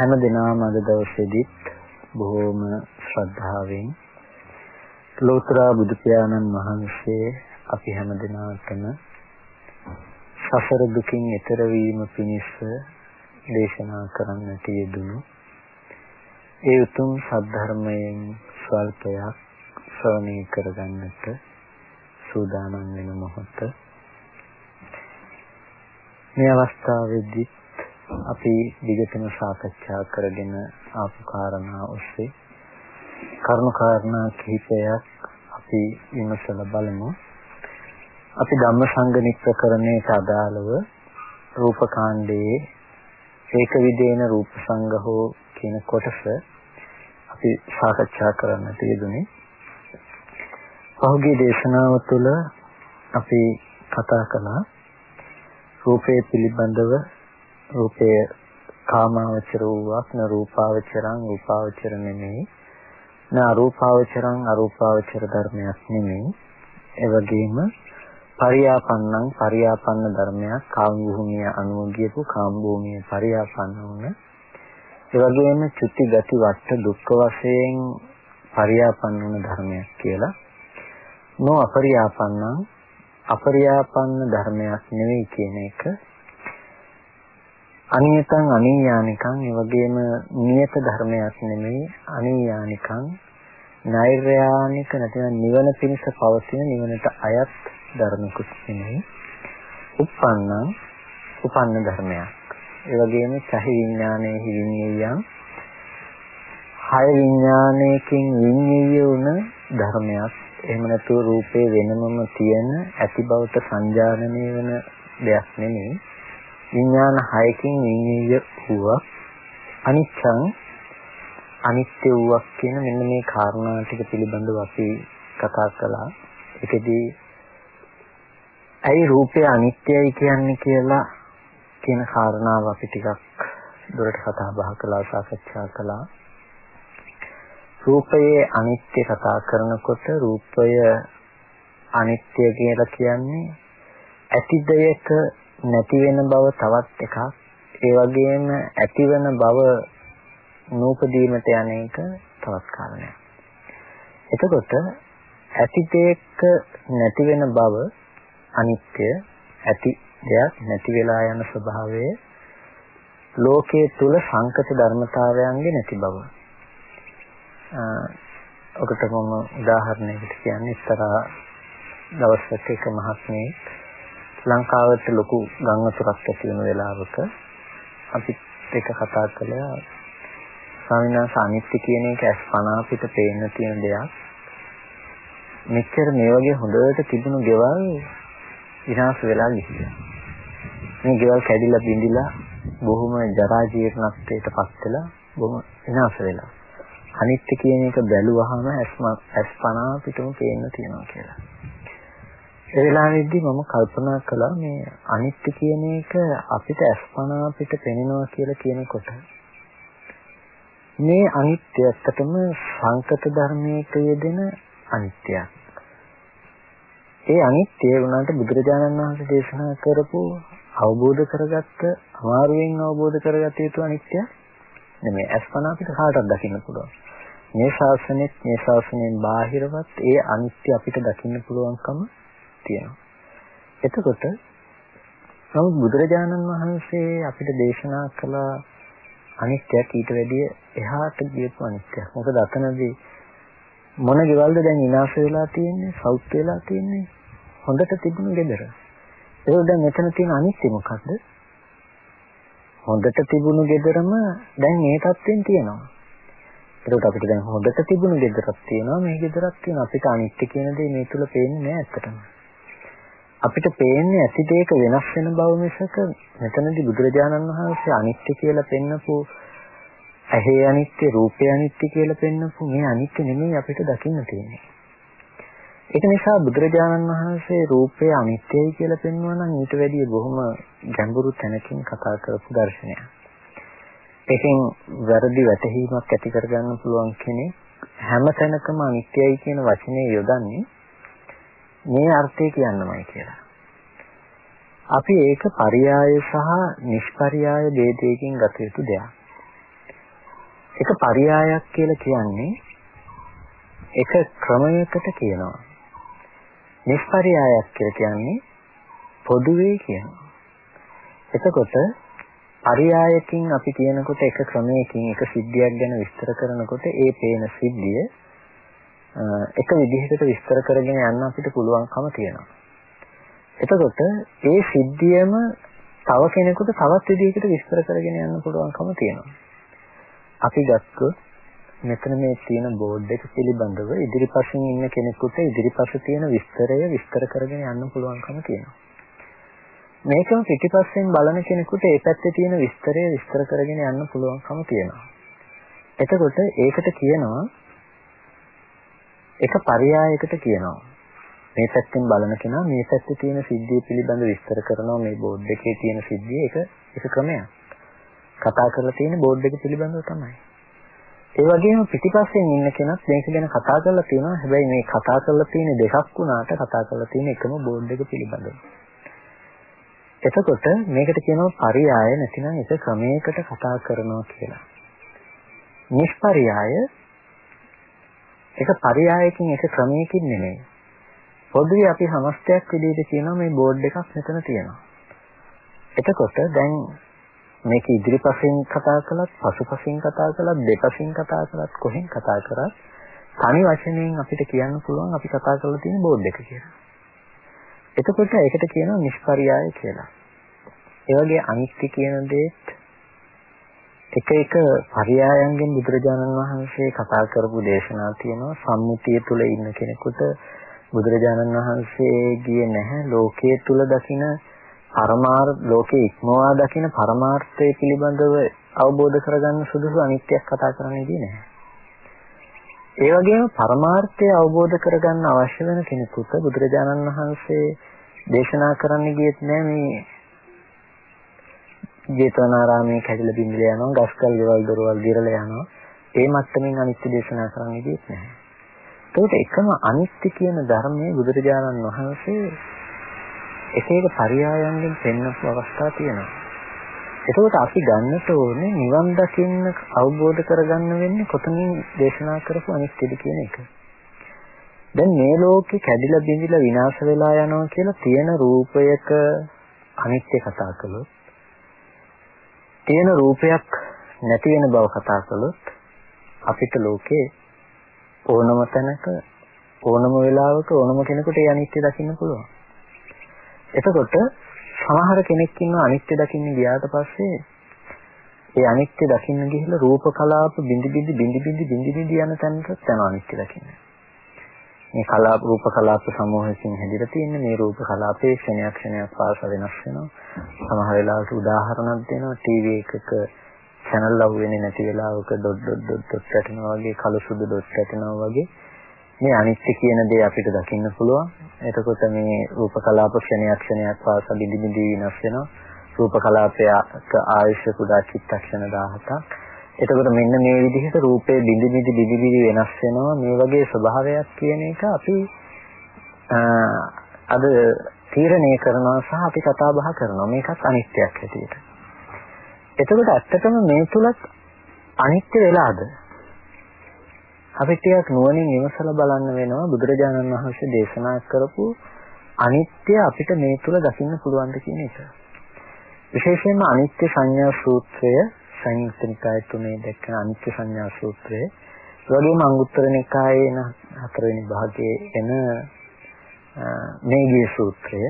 හැම දිනම අද දවසේදීත් බොහෝම ශ්‍රද්ධාවෙන් ලෝතර බුදු පියාණන් වහන්සේ අපි හැම දිනාටම සසර දුකින් එතර වීම පිණිස දේශනා කරන්නට යෙදුණු ඒ උතුම් සද්ධර්මයෙන් ස්වල්පයක් ශ්‍රවණය කරගන්නට සූදානම් වෙන මොහොත. මේ අවස්ථාවේදී අපි දිගටම සාකච්ඡා කරගෙන ආපු කාරණා ඔස්සේ කරුණු කාරණා කිහිපයක් අපි විමසලා බලමු. අපි ධම්මසංගණික ප්‍රකරණයට අදාළව රූපකාණ්ඩයේ ඒක විදේන රූප සංගහෝ කියන කොටස අපි සාකච්ඡා කරන්නට යෙදුනේ. පහුගිය දේශනාව තුළ අපි කතා කළා රූපයේ පිළිබඳව රූපය කාමාවචර වූවක් න රූපාවචරං රූපාවචර නෙමෙයි. න අරූපාවචරං අරූපාවචර ධර්මයක් නෙමෙයි. ඒ වගේම පරියාපන්නං පරියාපන්න ධර්මයක් කාම භූමිය අනුව ගියපු කාම භූමිය පරියාපන්න වුණ ඒ වගේම චුති ගති වට දුක්ඛ වශයෙන් පරියාපන්න වුණ ධර්මයක් කියලා. නෝ අපරියාපන්නං අපරියාපන්න ධර්මයක් නෙවෙයි කියන එක. අනියතං අනියානිකං ඒ වගේම නියත ධර්මයක් නෙමෙයි. අනියානිකං නෛර්යානික නැත්නම් නිවන පිණිස පවතින නිවනට අයත් ධර්මකුත් නෙමෙයි. උප්පන්නං උපන්න ධර්මයක්. ඒ වගේම චහි විඥානයේ හිවිඤ්ඤයයන් හය විඥානයකින් විඤ්ඤය වුණ ධර්මයක්. එහෙම නැතුව රූපේ වෙනමම තියෙන ඇති බවට සංජානනය වෙන දෙයක් නෙමෙයි. විඥාන හයකින් විඤ්ඤාය වූවක් අනිච්ඡං අනිත්‍ය වූවක් කියන මෙන්න මේ කාරණා ටික පිළිබඳව අපි කතා කළා. ඒකෙදී ඇයි රූපය අනිත්‍යයි කියන්නේ කියලා කියන කාරණාව අපි ටිකක් දුරට කතා බහ කළා සාකච්ඡා කළා. රූපයේ අනිත්‍ය කතා කරනකොට රූපය අනිත්‍ය කියලා කියන්නේ ඇති දෙයක නැති වෙන බව තවත් එකක් ඒ වගේම ඇති වෙන බව නූපදීමට යන එක තවත් කාරණයක්. එතකොට ඇති දෙයක නැති වෙන බව අනිත්‍ය ඇති දෙයක් නැති වෙලා යන ස්වභාවය ලෝකයේ තුල සංකත ධර්මතාවයන්ගේ නැති බව. ඔකට මම උදාහරණයකට කියන්නේ ඉස්සරහා දවසක එක මහත්මයෙක් ලංකාවට ලොකු ගම් වතුරක් ඇති වෙන වෙලාවක අපි එක කතා කළා ස්වාමීන් වහන්සේ අනිත්‍ය කියන එක අස්පනා පිට පේන්න තියෙන දෙයක්. මෙච්චර මේ වගේ හොඳට තිබුණු ගෙවල් විනාශ වෙලා ගිහිල්ලා. මේ ගෙවල් කැඩිලා බිඳිලා බොහොම ජරා ජීර්ණත්වයට පත් වෙලා බොහොම විනාශ වෙලා. අනිත්‍ය කියන එක බැලුවහම අස්පනා පිටම පේන්න තියෙනවා කියලා. ඒ වෙලාවේදී මම කල්පනා කළා මේ අනිත්‍ය කියන එක අපිට අස්පනා පිට පෙනෙනවා කියලා කියනකොට මේ අනිත්‍ය ඇත්තටම සංකත ධර්මයක යෙදෙන අනිත්‍යයක්. ඒ අනිත්‍ය වුණාට බුදුරජාණන් වහන්සේ දේශනා කරපු අවබෝධ කරගත්ත අමාරුවෙන් අවබෝධ කරගත යුතු අනිත්‍ය නෙමෙයි අස්පනා පිට කාටවත් දකින්න පුළුවන්. මේ ශාසනෙත් මේ ශාසනයෙන් බාහිරවත් ඒ අනිත්‍ය අපිට දකින්න පුළුවන්කම තියෙනවා. එතකොට නමුත් බුදුරජාණන් වහන්සේ අපිට දේශනා කළ අනිත්‍යයක් ඊට වැඩිය එහාට ගියපු අනිත්‍යයක්. මොකද අතනදී මොන ගෙවල්ද දැන් විනාශ වෙලා තියෙන්නේ? සෞත් වෙලා තියෙන්නේ? හොඳට තිබුණු ගෙදර. ඒක දැන් මෙතන තියෙන අනිත්‍ය මොකද්ද? හොඳට තිබුණු ගෙදරම දැන් මේ තත්ත්වෙන් තියෙනවා. ඒකට අපිට දැන් හොඳට තිබුණු ගෙදරක් තියෙනවා මේ ගෙදරක් තියෙනවා අපිට අනිත්‍ය කියන දේ මේ තුල පේන්නේ නැහැ ඇත්තටම. අපිට පේන්නේ ඇති දෙයක වෙනස් වෙන බව මිසක මෙතනදී බුදුරජාණන් වහන්සේ අනිත්‍ය කියලා පෙන්නපු ඇහි අනිත්‍ය රූපය අනිත්‍ය කියලා පෙන්නපු මේ අනිත්‍ය නෙමෙයි අපිට දකින්න තියෙන්නේ. ඒක නිසා බුදුරජාණන් වහන්සේ රූපය අනිත්‍යයි කියලා පෙන්වනවා නම් ඊට වැඩිය බොහොම ගැඹුරු තැනකින් කතා කරපු දර්ශනයක්. ඒකෙන් වැරදි වැටහීමක් ඇති කරගන්න පුළුවන් කෙනෙක් හැම තැනකම අනිත්‍යයි කියන වචනේ යොදන්නේ මේ අර්ථය කියන්නමයි කියලා. අපි ඒක පරියාය සහ නිෂ්පරියාය ભેදයකින් ගත යුතු දෙයක්. ඒක පරියායක් කියලා කියන්නේ එක ක්‍රමයකට කියනවා. නිෂ්පරියායක් කියලා කියන්නේ පොදුවේ කියනවා. එතකොට පරියායකින් අපි කියනකොට එක ක්‍රමයකින් එක සිද්ධියක් ගැන විස්තර කරනකොට ඒ පේන සිද්ධිය එක විදිහකට විස්තර කරගෙන යන්න අපිට පුළුවන්කම තියෙනවා. එතකොට ඒ සිද්ධියම තව කෙනෙකුට තවත් විදිහකට විස්තර කරගෙන යන්න පුළුවන්කම තියෙනවා. අපි ගත්තොත් මෙතන මේ තියෙන බෝඩ් එක පිළිබඳව ඉදිරිපසින් ඉන්න කෙනෙකුට ඉදිරිපස තියෙන විස්තරය විස්තර කරගෙන යන්න පුළුවන්කම තියෙනවා. මේකම පිටිපස්සෙන් බලන කෙනෙකුට ඒ පැත්තේ තියෙන විස්තරය විස්තර කරගෙන යන්න පුළුවන්කම තියෙනවා. එතකොට ඒකට කියනවා එක පරයයකට කියනවා. මේ පැත්තෙන් බලන කෙනා මේ පැත්තේ තියෙන සිද්ධිය පිළිබඳ විස්තර කරනවා මේ බෝඩ් එකේ තියෙන සිද්ධිය එක එක ක්‍රමයක්. කතා කරලා තියෙන බෝඩ් එක පිළිබඳව තමයි. ඒ වගේම පිටිපස්සෙන් ඉන්න කෙනත් මේක ගැන කතා කරලා තියෙනවා. හැබැයි මේ කතා කරලා තියෙන දෙකක් වුණාට කතා කරලා තියෙන එකම බෝඩ් එක පිළිබඳව. එතකොට මේකට කියනවා පරියාය නැතිනම් එක ක්‍රමයකට කතා කරනවා කියලා. නිෂ්පරියාය ඒක පරයයකින් එක ක්‍රමයකින් නෙමෙයි. පොදුවේ අපි සමස්තයක් විදිහට කියනවා මේ බෝඩ් එකක් මෙතන තියෙනවා. එතකොට දැන් මේක ඉදිරිපසින් කතා කළත් පසුපසින් කතා කළත් දෙපසින් කතා කළත් කොහෙන් කතා කරත් තනි වචනයෙන් අපිට කියන්න පුළුවන් අපි කතා කරලා තියෙන බෝඩ් එක කියලා. එතකොට ඒකට කියනවා නිෂ්පරියාය කියලා. ඒ වගේ අනිත්‍ය කියන දේත් එක එක පරයයන්ගෙන් බුදුරජාණන් වහන්සේ කතා කරපු දේශනා තියෙනවා සම්මුතිය තුල ඉන්න කෙනෙකුට බුදුරජාණන් වහන්සේ ගියේ නැහැ ලෝකයේ තුල දකින පරමාර්ථ ලෝකේ ඉක්මවා දකින පරමාර්ථය පිළිබඳව අවබෝධ කරගන්න සුදුසු අනිත්‍යයක් කතා කරන්නේ දී නැහැ. ඒ වගේම පරමාර්ථය අවබෝධ කරගන්න අවශ්‍ය වෙන කෙනෙකුට බුදුරජාණන් වහන්සේ දේශනා කරන්න ගියෙත් නෑ මේ ජේතවනාරාමයේ කැඩිලා බින්දලා යනවා ගස්කල් ගෙවල් දොරවල් දිරලා යනවා ඒ මට්ටමින් අනිත්‍ය දේශනා කරන්න ගියෙත් නැහැ. ඒකට එකම අනිත්‍ය කියන ධර්මයේ බුදුරජාණන් වහන්සේ එක එක පරයයන්ගෙන් පෙන්වපු අවස්ථා තියෙනවා. එතකොට අපි ගන්නට ඕනේ නිවන් දකින්න අවබෝධ කරගන්න වෙන්නේ කොතනින් දේශනා කරපු අනිත්‍යද කියන එක. දැන් මේ ලෝකේ කැඩිලා බිඳිලා විනාශ වෙලා යනවා කියලා තියෙන රූපයක අනිත්‍ය කතා කළොත් තියෙන රූපයක් නැති වෙන බව කතා කළොත් අපිට ලෝකේ ඕනම තැනක ඕනම වෙලාවක ඕනම කෙනෙකුට ඒ අනිත්‍ය දකින්න පුළුවන්. එතකොට සමහර කෙනෙක් ඉන්න අනිත්‍ය දකින්න ගියාට පස්සේ ඒ අනිත්‍ය දකින්න ගිහිල්ලා රූප කලාප බිඳි බිඳි බිඳි බිඳි බිඳි බිඳි යන තැනට යනවා අනිත්‍ය දකින්න. මේ කලාප රූප කලාප සමූහයෙන් හැදිලා තියෙන මේ රූප කලාපේ ක්ෂණයක් ක්ෂණයක් පාස වෙනස් වෙනවා. සමහර වෙලාවට උදාහරණයක් දෙනවා ටීවී එකක channel ලව් වෙන්නේ නැති වෙලාවක ඩොට් ඩොට් ඩොට් ඩොට් වැටෙනවා වගේ කළු සුදු ඩොට් වැටෙනවා වගේ මේ අනිත්‍ය කියන දේ අපිට දකින්න පුළුවන්. එතකොට මේ රූප කලාප ක්ෂණයක් ක්ෂණයක් පාස බිඳි බිඳි වෙනස් වෙනවා. රූප කලාපයක ආයුෂ කුඩා චිත්තක්ෂණ 17ක් එතකොට මෙන්න මේ විදිහට රූපේ බිඳි බිඳි බිඳි බිඳි වෙනස් වෙනවා මේ වගේ ස්වභාවයක් කියන එක අපි අද තීරණය කරනවා සහ අපි කතා බහ කරනවා මේකත් අනිත්‍යයක් හැටියට. එතකොට ඇත්තටම මේ තුලත් අනිත්‍ය වෙලාද? අපි ටිකක් නුවණින් විමසලා බලන්න වෙනවා බුදුරජාණන් වහන්සේ දේශනා කරපු අනිත්‍ය අපිට මේ තුල දකින්න පුළුවන්ද කියන එක. විශේෂයෙන්ම අනිත්‍ය සංඥා සූත්‍රය සංයුක්ත නිකාය තුනේ දැක්කන අනිත්‍ය සංඥා සූත්‍රය. ඒ වගේම අංගුත්තර නිකායේ හතරවෙනි භාගයේ එන මේගිය සූත්‍රය.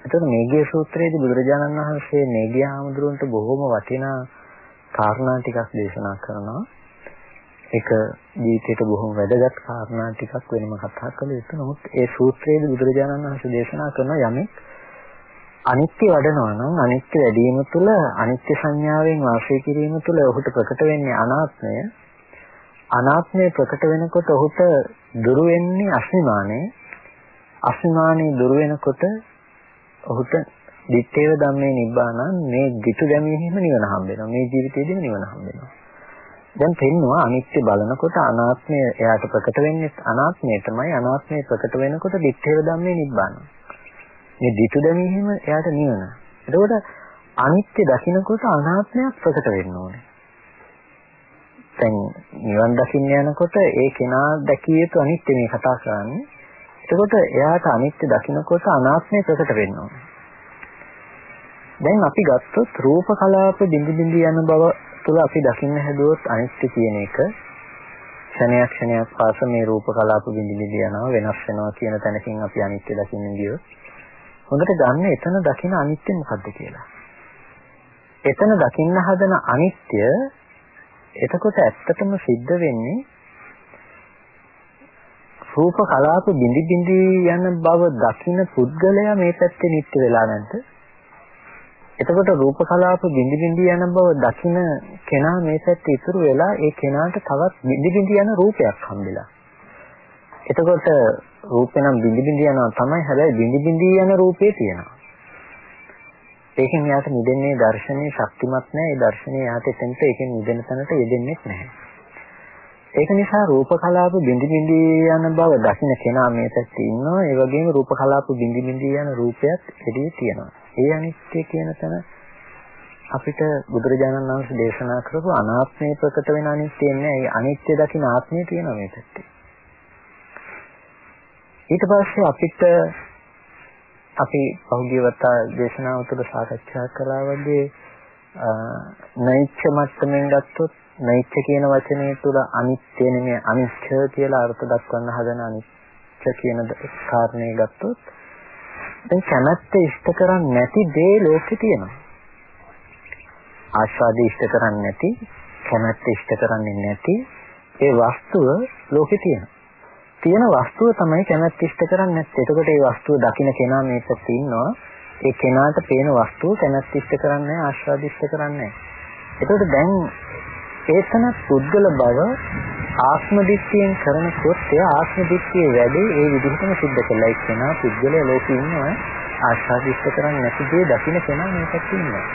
එතකොට මේගිය සූත්‍රයේදී බුදුරජාණන් වහන්සේ මේගිය ආමඳුරන්ට බොහොම වටිනා කාරණා ටිකක් දේශනා කරනවා. ඒක ජීවිතයට බොහොම වැදගත් කාරණා ටිකක් වෙනම කතා කළ යුතු. නමුත් ඒ සූත්‍රයේදී බුදුරජාණන් වහන්සේ දේශනා කරන යමෙක් අනිත්‍ය වඩනවා නම් අනිත්‍ය වැඩිම තුළ අනිත්‍ය සංඥාවෙන් වාසය කිරීම තුළ ඔහුට ප්‍රකට වෙන්නේ අනාත්මය. අනාත්මය ප්‍රකට වෙනකොට ඔහුට දුරු වෙන්නේ අස්මිමානේ. අස්මිමානේ දුරු වෙනකොට ඔහුට දිත්තේව ධම්මේ නිබ්බානං මේ ධිතු දැමීමෙම නිවන හම්බ වෙනවා. මේ ජීවිතේදීම නිවන හම්බ වෙනවා. දැන් පෙන්නවා අනිත්‍ය බලනකොට අනාත්මය එයාට ප්‍රකට වෙන්නේ අනාත්මයටමයි අනාත්මය ප්‍රකට වෙනකොට දිත්තේව ධම්මේ නිබ්බානං. මේ ධිතු දැමීමෙම එයාට නිවන. එතකොට අනිත්‍ය දකින්නකොට අනාත්මයක් ප්‍රකට වෙන්න ඕනේ. දැන් නිවන් දකින්න යනකොට ඒ කෙනා දැකිය යුතු අනිත්‍ය මේ කතා කරන්නේ. එතකොට එයාට අනිත්‍ය දකින්නකොට අනාත්මය ප්‍රකට වෙන්න ඕනේ. දැන් අපි ගත්තොත් රූප කලාප බිඳි බිඳි යන බව තුළ අපි දකින්න හැදුවොත් අනිත්‍ය කියන එක ක්ෂණයක් ක්ෂණයක් පාස මේ රූප කලාප බිඳි බිඳි යනවා වෙනස් වෙනවා කියන තැනකින් අපි අනිත්‍ය දකින්න ගියොත් හොඳට ගන්න එතන දකින අනිත්‍ය මොකද්ද කියලා. එතන දකින්න හදන අනිත්‍ය එතකොට ඇත්තටම සිද්ධ වෙන්නේ රූප කලාප බිඳි බිඳි යන බව දකින පුද්ගලයා මේ පැත්තේ නිත්‍ය වෙලා නැද්ද? එතකොට රූප කලාප බිඳි බිඳි යන බව දකින කෙනා මේ පැත්තේ ඉතුරු වෙලා ඒ කෙනාට තවත් බිඳි බිඳි යන රූපයක් හම්බෙලා. එතකොට රූපේ නම් බිඳි බිඳි යනවා තමයි හැබැයි බිඳි බිඳි යන රූපේ තියෙනවා. ඒකෙන් යාට මිදෙන්නේ දර්ශනීය ශක්තිමත් නැහැ. ඒ දර්ශනීය යාට එතෙන්ට ඒකෙන් මිදෙන්න තැනට යෙදෙන්නේ නැහැ. ඒක නිසා රූප කලාප බිඳි බිඳි යන බව දකින්න කෙනා මේ පැත්තේ ඉන්නවා. ඒ වගේම රූප කලාප බිඳි බිඳි යන රූපයක් එළියේ තියෙනවා. ඒ අනිත්‍ය කියන තැන අපිට බුදුරජාණන් වහන්සේ දේශනා කරපු අනාත්මය ප්‍රකට වෙන අනිත්‍ය නෑ. අනිත්‍ය දකින ආත්මය තියෙනවා මේ පැත්තේ. ඊට පස්සේ අපිට අපි පහුගිය වතා දේශනාව තුළ සාකච්ඡා කළා වගේ නෛච්ඡ මට්ටමින් ගත්තොත් නෛච්ඡ කියන වචනේ තුල අනිත්‍ය නෙමෙයි අනිච්ච කියලා අර්ථ දක්වන්න හදන අනිච්ච කියන කාරණේ ගත්තොත් දැන් කැමැත්ත ඉෂ්ට කරන්නේ නැති දේ ලෝකේ තියෙනවා. ආස්වාදය ඉෂ්ට කරන්නේ නැති, කැමැත්ත ඉෂ්ට කරන්නේ නැති ඒ වස්තුව ලෝකේ තියෙනවා. තියෙන වස්තුව තමයි කැමැත්ත ඉෂ්ට කරන්නේ නැත්තේ. එතකොට ඒ වස්තුව දකින්න කෙනා මේ පැත්තේ ඉන්නවා. ඒ කෙනාට පේන වස්තුව කැමැත්ත ඉෂ්ට කරන්නේ නැහැ, ආස්වාද ඉෂ්ට කරන්නේ නැහැ. එතකොට දැන් ඒතන පුද්ගල බව ආත්ම දිට්ඨියෙන් කරන කෘත්‍ය ආත්ම දිට්ඨියේ වැඩි ඒ විදිහටම සිද්ධ කළා එක්කෙනා පුද්ගලයා ලෝකේ ඉන්නවා ආශාදිෂ්ඨ කරන්නේ නැති දේ දකින්න කෙනා මේ පැත්තේ ඉන්නවා.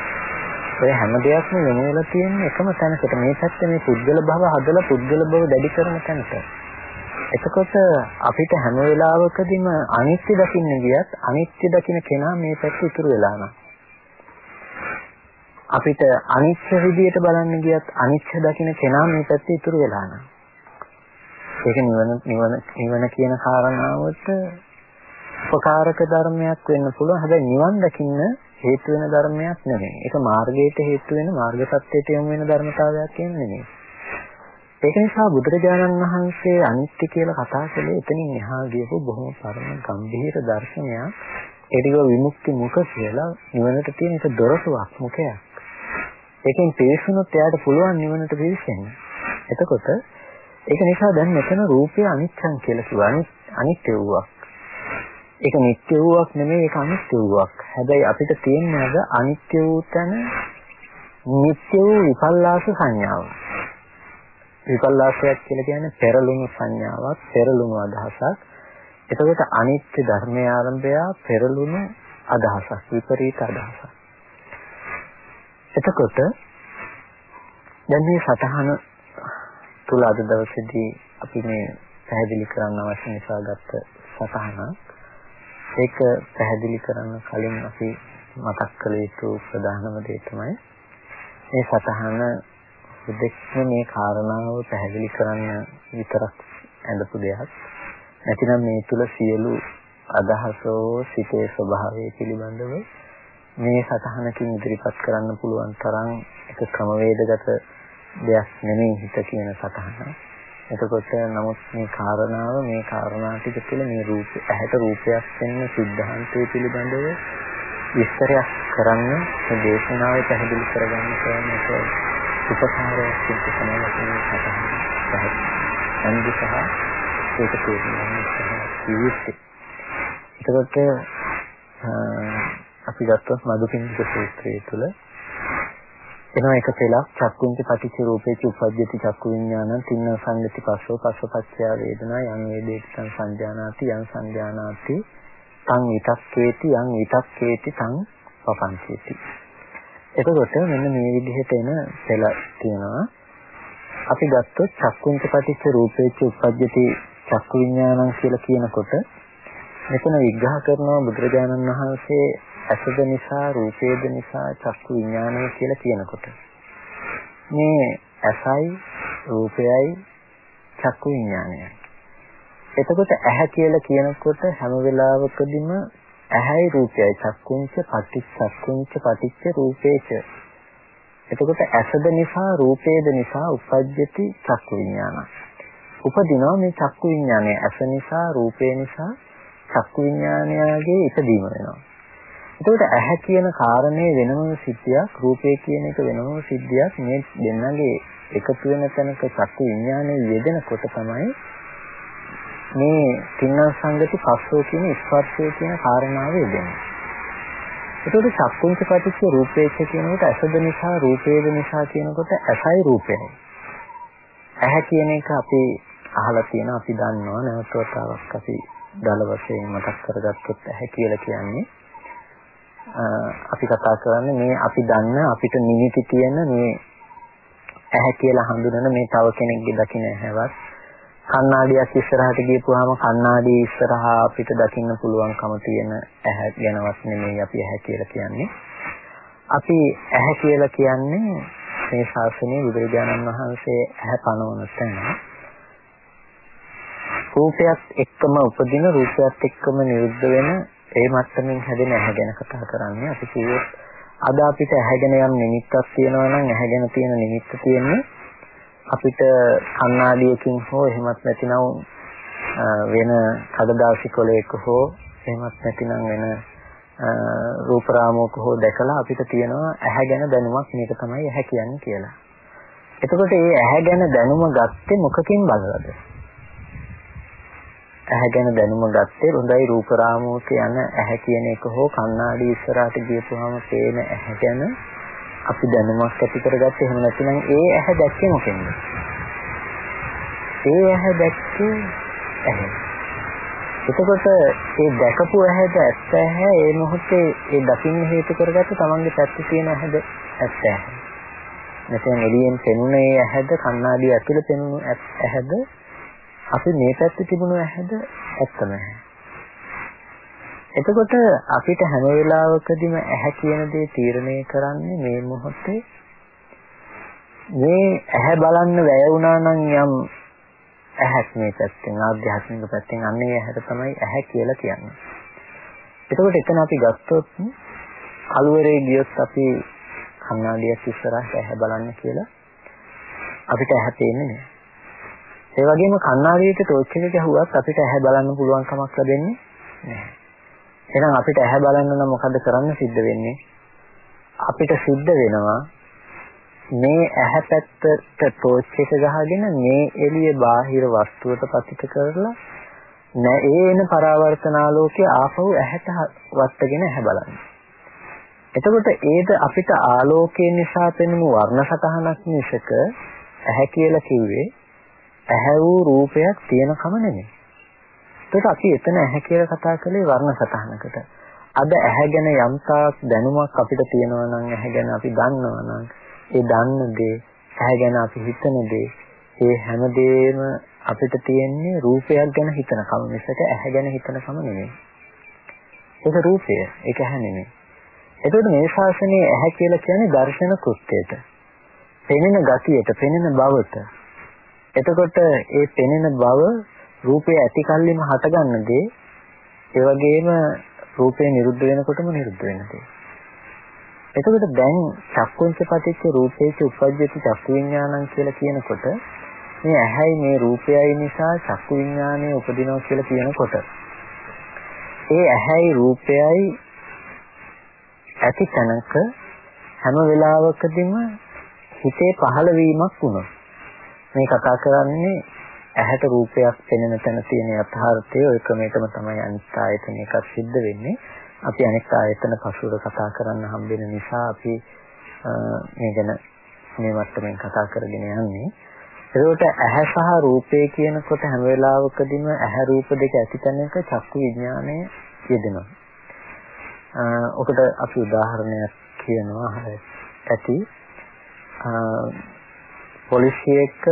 ඔය හැම දෙයක්ම වෙන වෙලා තියෙන්නේ එකම තැනකට මේ පැත්තේ මේ පුද්ගල භව හදලා පුද්ගල භව දැඩි කරන තැනට. එතකොට අපිට හැම වෙලාවකදීම අනිත්‍ය දකින්න ගියත් අනිත්‍ය දකින්න කෙනා මේ පැත්තේ ඉතුරු වෙලා නැහැ. අපිට අනිත්‍ය විදියට බලන්න ගියත් අනිත්‍ය දකින්න කෙනා මේ පැත්තේ ඉතුරු වෙලා නැහැ. ඒක නිවන නිවන නිවන කියන කාරණාවට උපකාරක ධර්මයක් වෙන්න පුළුවන්. හැබැයි නිවන් දකින්න හේතු වෙන ධර්මයක් නෙමෙයි. ඒක මාර්ගයට හේතු වෙන මාර්ග සත්‍යයට යොමු වෙන ධර්මතාවයක් නෙමෙයි. ඒක නිසා බුදුරජාණන් වහන්සේ අනිත්‍ය කියලා කතා කළේ එතනින් එහා ගියපු බොහොම පරම ගම්භීර දර්ශනයක්. ඒක විමුක්ති මුඛ කියලා නිවනට තියෙන එක දොරටුවක් මුඛයක්. ඒකෙන් පිරිසුනොත් එයාට පුළුවන් නිවනට පිවිසෙන්න. එතකොට ඒක නිසා දැන් මෙතන රූපය අනිත්‍යං කියලා කිව්වා. අනිත්‍ය වූවක්. ඒක නිට්ටය වූවක් නෙමෙයි ඒක අනිත්‍ය වූවක්. හැබැයි අපිට තියෙන්නේ අද අනිත්‍ය වූ තැන නිට්ටය වූ විපල්ලාස සංඥාව. විපල්ලාසයක් කියලා කියන්නේ පෙරළුණු සංඥාවක්, පෙරළුණු අදහසක්. එතකොට අනිත්‍ය ධර්මයේ ආරම්භය පෙරළුණු අදහසක්, විපරීත අදහසක්. එතකොට දැන් මේ සතහන තුල අද දවසේදී අපි මේ පැහැදිලි කරන්න අවශ්‍ය නිසා ගත්ත සතහනක් ඒක පැහැදිලි කරන්න කලින් අපි මතක් කළ යුතු ප්‍රධානම දේ තමයි මේ සතහන දෙක්ම මේ කාරණාව පැහැදිලි කරන්න විතරක් ඇඳපු දෙයක් නැතිනම් මේ තුල සියලු අදහසෝ සිතේ ස්වභාවය පිළිබඳව මේ සතහනකින් ඉදිරිපත් කරන්න පුළුවන් තරම් එක ක්‍රමවේදගත දෙයක් නෙමෙයි හිත කියන සතහන. එතකොට නමුත් මේ කාරණාව මේ කාරණා ටික තුළ මේ රූප ඇහැට රූපයක් වෙන සිද්ධාන්තය පිළිබඳව විස්තරයක් කරන්න මේ දේශනාවේ පැහැදිලි කරගන්න කරන එක උපකාරයක් තමයි මේ සතහන. අනිත් සහ ඒක තේරුම් ගන්න උත්සාහ එතකොට අපි ගත්තොත් මදුපින්නික සූත්‍රය තුළ එනවා එක පෙළක් චක්කුංච පටිච්ච රූපේච උපජ්ජති චක්කු විඥානං තින්න සංගති පස්සෝ පස්සපච්චය වේදනා යං වේදේති තං සංජානාති යං සංජානාති තං විතක්කේති යං විතක්කේති තං පපංචේති එතකොට මෙන්න මේ විදිහට එන පෙළ තියෙනවා. අපි ගත්තොත් චක්කුංච පටිච්ච රූපේච උපජ්ජති චක්කු විඥානං කියලා කියනකොට මෙතන විග්‍රහ කරනවා බුදුරජාණන් වහන්සේ ඇසද නිසා රූපේද නිසා චක්කු විඥානය කියලා කියනකොට. මේ ඇසයි රූපයයි චක්කු විඥානයයි. එතකොට ඇහැ කියලා කියනකොට හැම වෙලාවකදීම ඇහැයි රූපයයි චක්කුංච පටිච්චක්කුංච පටිච්ච රූපේච. එතකොට ඇසද නිසා රූපේද නිසා උපජ්ජති චක්කු විඥාන. උපදිනවා මේ චක්කු විඥානය. ඇස නිසා රූපේ නිසා චක්කු විඥානයගේ ඉදීම වෙනවා. එතකොට ඇහැ කියන කාරණේ වෙනම සිද්ධියක් රූපේ කියන එක වෙනම සිද්ධියක්. මේ දෙන්නගේ එකතු වෙන තැනක චක්කු විඥානයේ යෙදෙනකොට තමයි මේ තින්න සංගති පස්සෝ කියන ස්පර්ශය කියන කාරණාව යෙදෙන්නේ. එතකොට චක්කුංච පටිච්ච රූපේච කියනකොට ඇසද නිසා රූපේද නිසා කියනකොට ඇසයි රූපයයි. ඇහැ කියන එක අපි අහලා තියෙන අපි දන්නවා නැවත වතාවක් අපි දල වශයෙන් මතක් කරගත්තොත් ඇහැ කියලා කියන්නේ අපි කතා කරන්නේ මේ අපි දන්න අපිට නිමිති තියෙන මේ ඇහැ කියලා හඳුනන මේ තව කෙනෙක්ගේ දකින්න ඇහැවත් කණ්ණාඩියක් ඉස්සරහට ගියපුවාම කණ්ණාඩිය ඉස්සරහා අපිට දකින්න පුළුවන්කම තියෙන ඇහැ ගැනවත් නෙමෙයි අපි ඇහැ කියලා කියන්නේ. අපි ඇහැ කියලා කියන්නේ මේ ශාසනයේ බුදුරජාණන් වහන්සේ ඇහැ පනවන තැන. රූපයත් එක්කම උපදින රූපයත් එක්කම නිරුද්ධ වෙන ඒ මට්ටමින් හැදෙන ඇහැ ගැන කතා කරන්නේ අපි කිව්වොත් අද අපිට ඇහැගෙන යම් නිමිත්තක් තියෙනවා නම් ඇහැගෙන තියෙන නිමිත්ත තියෙන්නේ අපිට කණ්ණාඩියකින් හෝ එහෙමත් නැතිනම් වෙන කඩදාසි කොලයක හෝ එහෙමත් නැතිනම් වෙන රූප රාමුවක හෝ දැකලා අපිට තියෙනවා ඇහැ ගැන දැනුමක් මේක තමයි ඇහැ කියන්නේ කියලා. එතකොට මේ ඇහැ ගැන දැනුම ගත්තේ මොකකින් බලලාද? ඇහැ ගැන දැනුම ගත්තේ හොඳයි රූප රාමුවක යන ඇහැ කියන එක හෝ කණ්ණාඩි ඉස්සරහට ගියපුවාම පේන ඇහැ ගැන අපි දැනුමක් ඇති කරගත්තේ එහෙම නැත්නම් ඒ ඇහැ දැක්කේ මොකෙන්ද? ඒ ඇහැ දැක්කේ ඇහැ. එතකොට ඒ දැකපු ඇහැද ඇත්ත ඇහැ ඒ මොහොතේ ඒ දකින්න හේතු කරගත්ත තමන්ගේ පැත්තේ තියෙන ඇහැද ඇත්ත ඇහැ. නැත්නම් එළියෙන් පෙනුනේ ඇහැද කණ්ණාඩිය ඇතුලේ පෙනුණු ඇහැද අපි මේ පැත්තේ තිබුණු ඇහැද ඇත්තම ඇහැ. එතකොට අපිට හැම වෙලාවකදීම ඇහැ කියන දේ තීරණය කරන්නේ මේ මොහොතේ මේ ඇහැ බලන්න වැය වුණා නම් යම් ඇහක් මේ පැත්තෙන් ආධ්‍යාත්මික පැත්තෙන් අන්නේ ඇහැට තමයි ඇහැ කියලා කියන්නේ. එතකොට එතන අපි ගත්තොත් කලවරේ ගියොත් අපි කණ්ණාඩියක් ඉස්සරහට ඇහැ බලන්න කියලා අපිට ඇහැ පේන්නේ නැහැ. ඒ වගේම කණ්ණාඩියට ටෝච් එක ගැහුවත් අපිට ඇහැ බලන්න පුළුවන් කමක් ලැබෙන්නේ නැහැ. එහෙනම් අපිට ඇහැ බලන්න නම් මොකද කරන්න සිද්ධ වෙන්නේ? අපිට සිද්ධ වෙනවා මේ ඇහැ පැත්තට ටෝච් එක ගහගෙන මේ එළිය බාහිර වස්තුවට පතිත කරලා නෑ ඒ එන පරාවර්තනාලෝකයේ ආපහු ඇහැට වත්තගෙන ඇහැ බලන්න. එතකොට ඒද අපිට ආලෝකය නිසා පෙනුණු වර්ණ සතහනක් මිසක ඇහැ කියලා කිව්වේ ඇහැ වූ රූපයක් තියෙනකම නෙමෙයි. ඒකට අපි එතන ඇහැ කියලා කතා කළේ වර්ණ සතහනකට. අද ඇහැ ගැන යම්තාක් දැනුමක් අපිට තියෙනවා නම් ඇහැ ගැන අපි දන්නවා නම් ඒ දන්න දේ ඇහැ ගැන අපි හිතන දේ ඒ හැම දෙයක්ම අපිට තියෙන්නේ රූපයක් ගැන හිතනකම මිසක ඇහැ ගැන හිතනකම නෙමෙයි. ඒක රූපය, ඒක ඇහැ නෙමෙයි. එතකොට මේ ශාසනයේ ඇහැ කියලා කියන්නේ දර්ශන කෘත්‍යයට. පෙනෙන ගතියට, පෙනෙන බවට එතකොට ඒ පෙනෙන බව රූපය ඇති කල්ලිම හටගන්න දේ ඒ වගේම රූපේ නිරුද්ධ වෙනකොටම නිරුද්ධ වෙන දේ. එතකොට දැන් චක්කුංච පටිච්ච රූපේච උපජ්ජති චක්කු විඥානං කියලා කියනකොට මේ ඇහැයි මේ රූපයයි නිසා චක්කු විඥානය උපදිනවා කියලා කියනකොට ඒ ඇහැයි රූපයයි ඇති තැනක හැම වෙලාවකදීම හිතේ පහළ වීමක් වුණා. මේ කතා කරන්නේ ඇහැට රූපයක් පෙනෙන තැන තියෙන යථාර්ථය ওই ක්‍රමයටම තමයි අනිත් ආයතනයක සිද්ධ වෙන්නේ. අපි අනිත් ආයතන පසුර කතා කරන්න හම්බෙන නිසා අපි මේ ගැන මේ මට්ටමින් කතා කරගෙන යන්නේ. එතකොට ඇහැ සහ රූපය කියනකොට හැම වෙලාවකදීම ඇහැ රූප දෙක ඇති තැනක චක්කු විඥානය යෙදෙනවා. ඔකට අපි උදාහරණයක් කියනවා ඇති පොලිසියක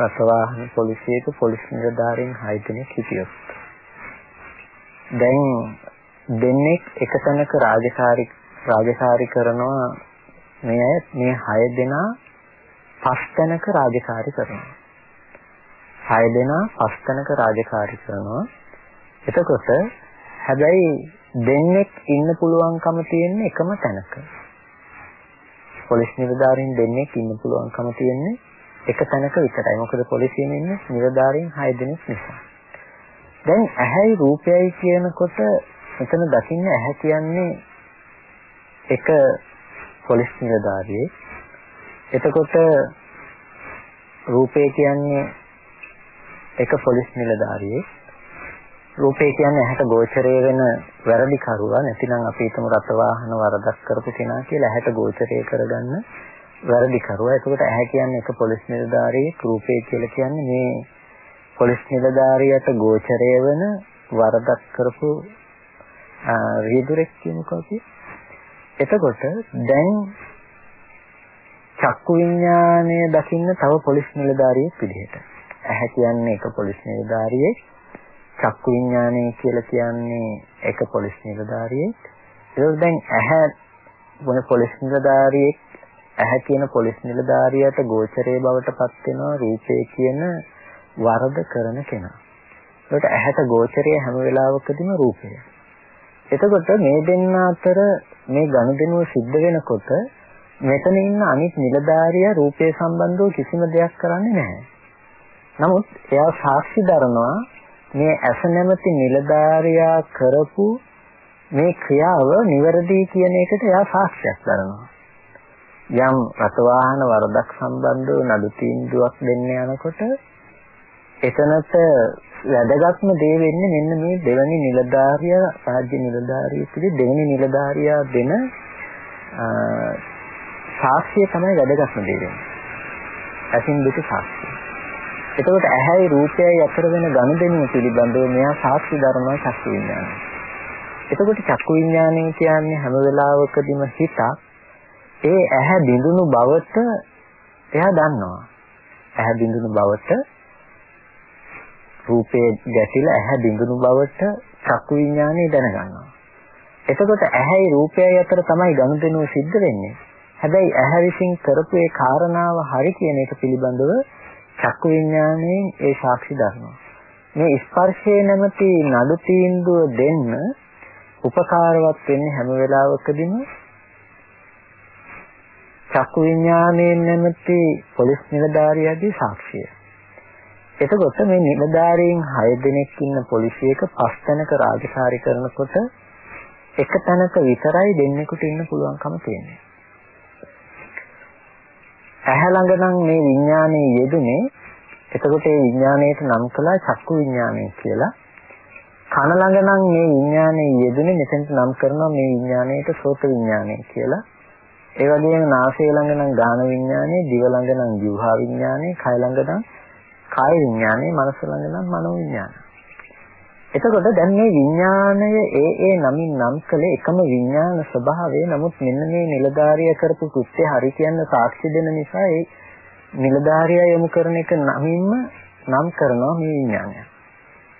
රසවාහන පොලිසියක පොලිස් නිලධාරීන් 6 දෙනෙක් හිටියොත්. දැන් දෙන්නෙක් එක තැනක රාජකාරී රාජකාරී කරනවා මේ අය මේ 6 දෙනා පස් තැනක රාජකාරී කරනවා. 6 දෙනා පස් තැනක රාජකාරී කරනවා. එතකොට හැබැයි දෙන්නෙක් ඉන්න පුළුවන්කම තියෙන එකම තැනක. පොලිස් නිලධාරීන් දෙන්නෙක් ඉන්න පුළුවන්කම තියෙන්නේ එක තැනක විතරයි. මොකද පොලිසියෙන් ඉන්නේ නිලධාරීන් 6 දෙනෙක් නිසා. දැන් ඇහැයි රූපයයි කියනකොට එතන දකින්න ඇහැ කියන්නේ එක පොලිස් නිලධාරියෙක්. එතකොට රූපය කියන්නේ එක පොලිස් නිලධාරියෙක්. රූපය කියන්නේ ඇහැට ගෝචරය වෙන වැරදි කරුවා නැතිනම් අපි හිතමු රත වාහන වරදක් කරපු කෙනා කියලා ඇහැට ගෝචරය කරගන්න වැරදි කරුවා. එතකොට ඇහැ කියන්නේ එක පොලිස් නිලධාරියෙක්, රූපේ කියලා කියන්නේ මේ පොලිස් නිලධාරියට ගෝචරය වෙන වරදක් කරපු රියදුරෙක් කියමුකෝ අපි. එතකොට දැන් චක්කු විඥානය දකින්න තව පොලිස් නිලධාරියෙක් විදිහට. ඇහැ කියන්නේ එක පොලිස් නිලධාරියෙක්. චක්කු විඥානය කියලා කියන්නේ එක පොලිස් නිලධාරියෙක්. ඒක දැන් ඇහැ මොන පොලිස් නිලධාරියෙක් ඇහැ කියන පොලිස් නිලධාරියට ගෝචරයේ බවට පත් වෙනවා රූපේ කියන වරද කරන කෙනා. ඒකට ඇහැට ගෝචරය හැම වෙලාවකදීම රූපය. එතකොට මේ දෙන්න අතර මේ ගනුදෙනුව සිද්ධ වෙනකොට මෙතන ඉන්න අනිත් නිලධාරියා රූපේ සම්බන්ධව කිසිම දෙයක් කරන්නේ නැහැ. නමුත් එයා සාක්ෂි දරනවා මේ ඇස නැමැති නිලධාරියා කරපු මේ ක්‍රියාව නිවැරදි කියන එකට එයා සාක්ෂියක් දරනවා. යම් රසවාහන වරදක් සම්බන්ධව නඩු තීන්දුවක් දෙන්න යනකොට එතනට වැදගත්ම දේ වෙන්නේ මෙන්න මේ දෙවනි නිලධාරියා රාජ්‍ය නිලධාරියෙකුගේ දෙවනි නිලධාරියා දෙන සාක්ෂිය තමයි වැදගත්ම දේ වෙන්නේ. ඇසින් දුක සාක්ෂිය. එතකොට ඇහැයි රූපයයි අතර වෙන ගනුදෙනුව පිළිබඳව මෙයා සාක්ෂි ධර්මයි චක්කු විඥානය. එතකොට චක්කු විඥානය කියන්නේ හැම වෙලාවකදීම හිතක් ඒ ඇහැ බිඳුණු බවට එයා දන්නවා. ඇහැ බිඳුණු බවට රූපේ ගැටිලා ඇහැ බිඳුණු බවට චක්කු විඥානය දැනගන්නවා. එතකොට ඇහැයි රූපයයි අතර තමයි ගනුදෙනුව සිද්ධ වෙන්නේ. හැබැයි ඇහැ විසින් කරපු ඒ කාරණාව හරි කියන එක පිළිබඳව චක්කු විඥාණයෙන් ඒ සාක්ෂි දරනවා. මේ ස්පර්ශයේ නැමැති නඩු තීන්දුව දෙන්න උපකාරවත් වෙන්නේ හැම වෙලාවකදීම චක්කු විඥානයෙන් නැමැති පොලිස් නිලධාරියාගේ සාක්ෂිය. එතකොට මේ නිලධාරීන් 6 දෙනෙක් ඉන්න පොලිසියක පස් තැනක රාජකාරී කරනකොට එක තැනක විතරයි දෙන්නෙකුට ඉන්න පුළුවන්කම තියෙන්නේ. ඇහැ ළඟ නම් මේ විඥානයේ යෙදුනේ එතකොට ඒ විඥාණයට නම් කළා චක්කු විඥානය කියලා. කන ළඟ නම් මේ විඥානයේ යෙදුනේ මෙතෙන්ට නම් කරනවා මේ විඥාණයට සෝත විඥානය කියලා. ඒ වගේම නාසය ළඟ නම් ගාන විඥානය, දිව ළඟ නම් ජීවහා විඥානය, කය ළඟ නම් කාය විඥානය, මනස ළඟ නම් මනෝ විඥානය. එතකොට දැන් මේ විඥානය ඒ ඒ නමින් නම් කළේ එකම විඥාන ස්වභාවය. නමුත් මෙන්න මේ නිලධාරිය කරපු කෘත්‍ය හරි කියන සාක්ෂි දෙන නිසා ඒ නිලධාරියා යොමු කරන එක නමින්ම නම් කරනවා මේ විඥානය.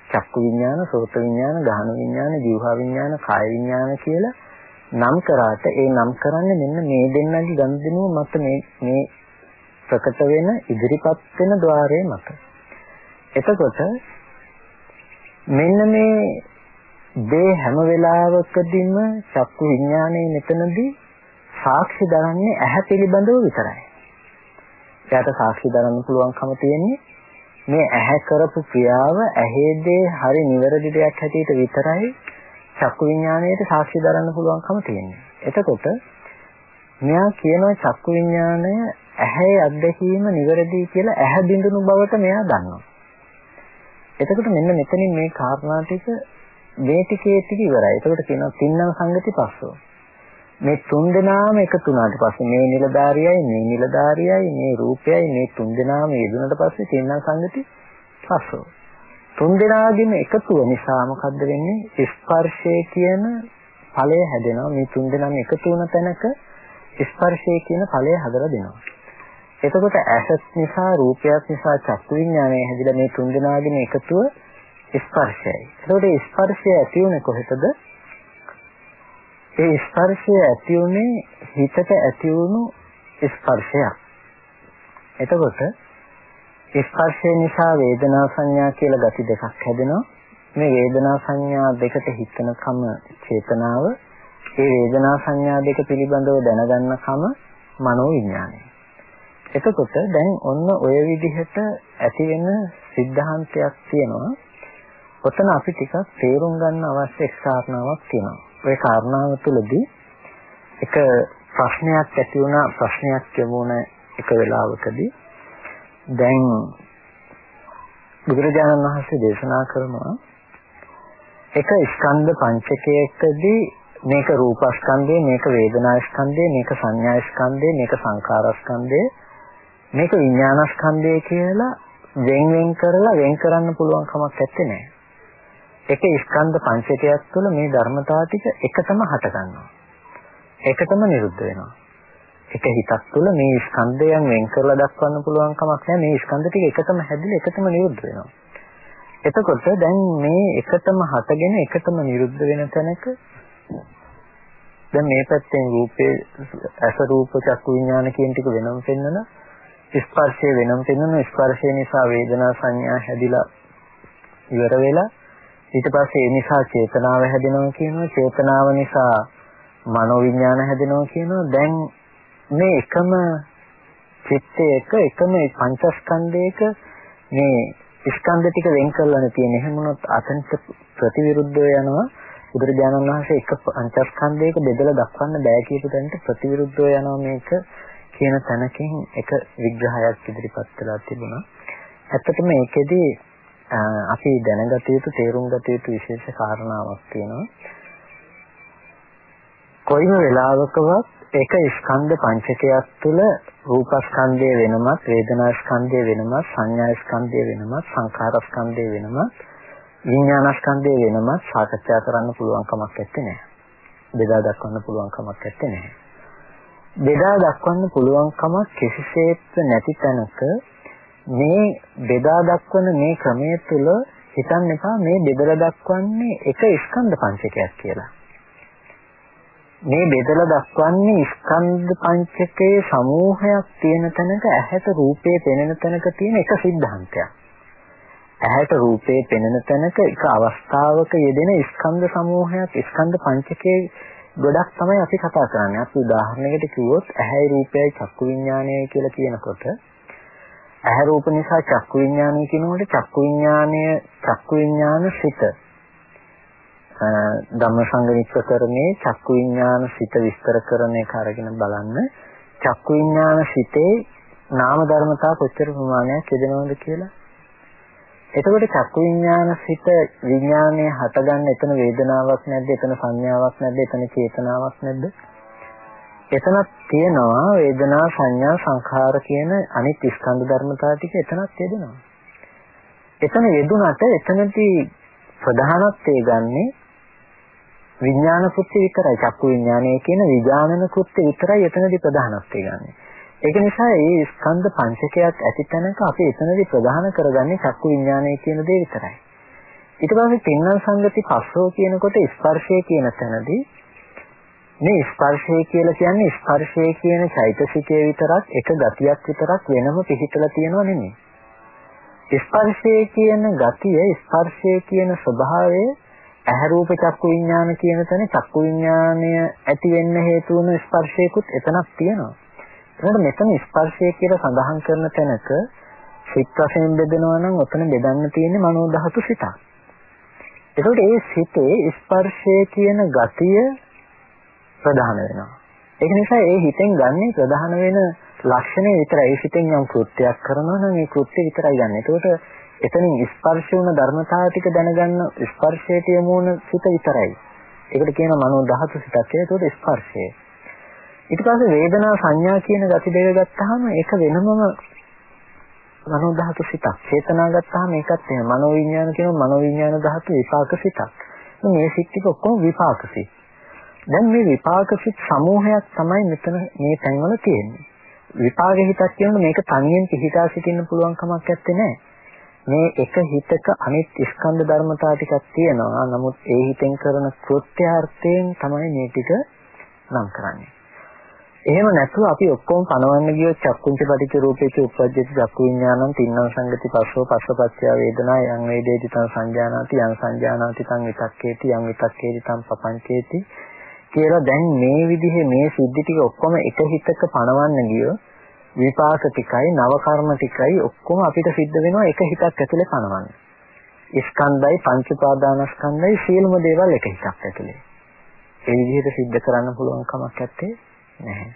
චක්කු විඥාන, සෝත විඥාන, ගාහන විඥාන, ජීවහා විඥාන, කාය විඥාන කියලා නම් කරාට ඒ නම් කරන්නේ මෙන්න මේ දෙන්නගේ ගනුදෙනුව මත මේ මේ ප්‍රකට වෙන ඉදිරිපත් වෙන ద్వාරයේ මත. එතකොට මෙන්න මේ දේ හැම වෙලාවකදීම චක්කු විඥානයේ මෙතනදී සාක්ෂි දරන්නේ ඇහැ පිළිබඳව විතරයි. එයාට සාක්ෂි දරන්න පුළුවන්කම තියෙන්නේ මේ ඇහැ කරපු ක්‍රියාව ඇහේදී හරි නිවැරදි දෙයක් හැටියට විතරයි චක්කු විඥාණයට සාක්ෂි දරන්න පුළුවන්කම තියෙනවා. එතකොට මෙයා කියනවා චක්කු විඥාණය ඇහැ අත්දැකීම නිවැරදි කියලා ඇහැ බිඳුණු බවට මෙයා දන්නවා. එතකොට මෙන්න මෙතනින් මේ කාරණා ටික මේ ටිකේ ටික ඉවරයි. එතකොට කියනවා තින්නම් සංගති පස්සෝ. මේ තුන් දෙනාම එකතු වුණාට පස්සේ මේ නිලධාරියයි මේ නිලධාරියයි මේ රූපයයි මේ තුන් දෙනාම යෙදුනට පස්සේ තින්නම් සංගති පස්සෝ. තුන් දෙනාගේම එකතුව නිසා මොකද්ද වෙන්නේ? ස්පර්ශය කියන ඵලය හැදෙනවා. මේ තුන් දෙනාම එකතු වුණ තැනක ස්පර්ශය කියන ඵලය හදලා දෙනවා. එතකොට ඇසත් නිසා රූපයත් නිසා චක්කු විඥානය හැදිලා මේ තුන් දෙනාගේම එකතුව ස්පර්ශයයි. එතකොට ස්පර්ශය ඇති උනේ කොහෙටද? ඒ ස්පර්ශය ඇති උනේ හිතට ඇති වුණු ස්පර්ශයක්. එතකොට ස්පර්ශය නිසා වේදනා සංඥා කියලා ගති දෙකක් හැදෙනවා. මේ වේදනා සංඥා දෙකට හිතනකම චේතනාව, ඒ වේදනා සංඥා දෙක පිළිබඳව දැනගන්නකම මනෝ විඥානය. එතකොට දැන් ඔන්න ඔය විදිහට ඇති වෙන સિદ્ધාන්තයක් තියෙනවා. ඔතන අපි ටිකක් තේරුම් ගන්න අවශ්‍ය කාරණාවක් තියෙනවා. ඒ කාරණාව තුළදී එක ප්‍රශ්නයක් ඇති වුණා ප්‍රශ්නයක් යමුණ එක වෙලාවකදී දැන් බුදුරජාණන් වහන්සේ දේශනා කරනවා එක ස්කන්ධ පංචකයකදී මේක රූපස්කන්ධය මේක වේදනාස්කන්ධය මේක සංඥාස්කන්ධය මේක සංකාරස්කන්ධය මේක විඥානස්කන්ධය කියලා වෙන් වෙන් කරලා වෙන් කරන්න පුළුවන් කමක් නැත්තේ නෑ. එක ස්කන්ධ පංචකයක් තුළ මේ ධර්මතාව ටික එකතම හට ගන්නවා. එකතම නිරුද්ධ වෙනවා. එක හිතක් තුළ මේ ස්කන්ධයන් වෙන් කරලා දක්වන්න පුළුවන් කමක් නැහැ. මේ ස්කන්ධ ටික එකතම හැදිලා එකතම නිරුද්ධ වෙනවා. එතකොට දැන් මේ එකතම හටගෙන එකතම නිරුද්ධ වෙන තැනක දැන් මේ පැත්තෙන් රූපේ අස රූප චක්කු විඥාන කියන ටික වෙනම පෙන්වන ස්පර්ශය වෙනම පෙන්වන ස්පර්ශය නිසා වේදනා සංඥා හැදිලා ඉවර වෙලා ඊට පස්සේ ඒ නිසා චේතනාව හැදෙනවා කියනවා චේතනාව නිසා මනෝවිඥාන හැදෙනවා කියනවා දැන් මේ එකම චිත්තයක එකම පංචස්කන්ධයක මේ ස්කන්ධ ටික වෙන් කරලා තියෙන එහෙම වුණොත් අතන්ට ප්‍රතිවිරුද්ධව යනවා බුදුරජාණන් වහන්සේ එක පංචස්කන්ධයක බෙදලා දක්වන්න බෑ කියපු තැනට ප්‍රතිවිරුද්ධව යනවා මේක කියන තැනකින් එක විග්‍රහයක් ඉදිරිපත් වෙලා තිබුණා. ඇත්තටම මේකෙදි අපි දැනගත යුතු තේරුම් ගත යුතු විශේෂ කාරණාවක් තියෙනවා. කොයිම වෙලාවකවත් එක ස්කන්ධ පංචකයක් තුළ රූපස්කන්ධය වෙනමත්, වේදනාස්කන්ධය වෙනමත්, සංඥාස්කන්ධය වෙනමත්, සංඛාරස්කන්ධය වෙනමත්, විඥානස්කන්ධය වෙනමත් සාකච්ඡා කරන්න පුළුවන් කමක් නැත්තේ. බෙදා දක්වන්න පුළුවන් කමක් නැත්තේ. බෙදා දක්වන්න පුළුවන් කමක් කිසිසේත් නැති තැනක මේ බෙදා දක්වන මේ ක්‍රමය තුළ හිතන්න එපා මේ බෙදලා දක්වන්නේ එක ස්කන්ධ පංචකයක් කියලා. මේ බෙදලා දක්වන්නේ ස්කන්ධ පංචකයේ සමූහයක් තියෙන තැනක ඇහැට රූපේ පෙනෙන තැනක තියෙන එක સિદ્ધාන්තයක්. ඇහැට රූපේ පෙනෙන තැනක එක අවස්ථාවක යෙදෙන ස්කන්ධ සමූහයක් ස්කන්ධ පංචකයේ ගොඩක් තමයි අපි කතා කරන්නේ. අපි උදාහරණයකට කිව්වොත් ඇහැයි රූපයයි චක්කු විඥානයයි කියලා කියනකොට ඇහැ රූප නිසා චක්කු විඥානය කියනකොට චක්කු විඥානය චක්කු විඥාන සිත ධම්මසංගනිච්චකරණේ චක්කු විඥාන සිත විස්තර කරන එක අරගෙන බලන්න චක්කු විඥාන සිතේ නාම ධර්මතා කොච්චර ප්‍රමාණයක් යෙදෙනවද කියලා එතකොට චක්කු විඥාන සිත විඥානයේ හටගන්න එතන වේදනාවක් නැද්ද? එතන සංඥාවක් නැද්ද? එතන චේතනාවක් නැද්ද? එතනක් තියෙනවා වේදනා සංඥා සංඛාර කියන අනිත් ස්කන්ධ ධර්මතා ටික එතනක් යෙදෙනවා. එතන යෙදුනට එතනදී ප්‍රධානත්වයේ ගන්නේ විඥාන කෘත්‍ය විතරයි. චක්කු විඥානය කියන විඥානන කෘත්‍ය විතරයි එතනදී ප්‍රධානත්වයේ ගන්නේ. ඒක නිසා මේ ස්කන්ධ පංචකයක් ඇති තැනක අපි එතනදී ප්‍රධාන කරගන්නේ චක්කු විඥානය කියන දේ විතරයි. ඊට පස්සේ තින්නම් සංගති පස්සෝ කියනකොට ස්පර්ශය කියන තැනදී මේ ස්පර්ශය කියලා කියන්නේ ස්පර්ශය කියන චෛතසිකය විතරක් එක ගතියක් විතරක් වෙනම පිහිටලා තියෙනව නෙමෙයි. ස්පර්ශය කියන ගතිය ස්පර්ශය කියන ස්වභාවය ඇහැ රූප චක්කු විඥාන කියන තැන චක්කු විඥානය ඇති වෙන්න හේතු වන ස්පර්ශයකුත් එතනක් තියෙනවා. එතකොට මෙතන ස්පර්ශය කියලා සඳහන් කරන තැනක සිත් වශයෙන් බෙදෙනවා නම් ඔතන බෙදන්න තියෙන්නේ මනෝ ධාතු සිතක්. එතකොට ඒ සිතේ ස්පර්ශය කියන ගතිය ප්‍රධාන වෙනවා. ඒක නිසා ඒ හිතෙන් ගන්නේ ප්‍රධාන වෙන ලක්ෂණය විතරයි සිතෙන් යම් කෘත්‍යයක් කරනවා නම් ඒ කෘත්‍ය විතරයි ගන්න. ඒකට එතනින් ස්පර්ශ වුණ ධර්මතාව ටික දැනගන්න ස්පර්ශයට යමු වුණ සිත විතරයි. ඒකට කියනවා මනෝ ධාතු සිතක් කියලා. ඒකට ස්පර්ශය. ඊට පස්සේ වේදනා සංඥා කියන gati දෙක ගත්තාම ඒක වෙනමම මනෝ ධාතු සිතක්. චේතනා ගත්තාම ඒකත් එහෙම. මනෝ විඥාන කියනවා මනෝ විඥාන ධාතු විපාක සිතක්. මේ සිත් ටික ඔක්කොම විපාක සිත්. දැන් මේ විපාක සිත් සමූහයක් තමයි මෙතන මේ තැන්වල තියෙන්නේ. විපාක හිතක් කියනොත් මේක තනියෙන් පිහිටා සිටින්න පුළුවන් කමක් නැත්තේ නෑ. මේ එක හිතක අනිත් ස්කන්ධ ධර්මතා ටිකක් තියෙනවා. නමුත් ඒ හිතෙන් කරන කෘත්‍යාර්ථයෙන් තමයි මේ ටික නම් කරන්නේ. එහෙම නැතුව අපි ඔක්කොම පනවන්න ගියොත් චක්කුංච පටිච්ච රූපේච උප්පජ්ජති චක්කු විඥානං තින්නම් සංගති පස්සෝ පස්සපච්චය වේදනා යං වේදේති තං සංජානාති යං සංජානාති තං විතක්කේති යං විතක්කේති තං පපංචේති කියලා දැන් මේ විදිහේ මේ සිද්ධි ටික ඔක්කොම එක හිතක පනවන්න ගියෝ විපාක ටිකයි නව කර්ම ටිකයි ඔක්කොම අපිට සිද්ධ වෙනවා එක හිතක් ඇතුලේ පනවන්න. ස්කන්ධයි පංච උපාදානස්කන්ධයි සියලුම දේවල් එක හිතක් ඇතුලේ. ඒ විදිහට සිද්ධ කරන්න පුළුවන් කමක් නැත්තේ නැහැ.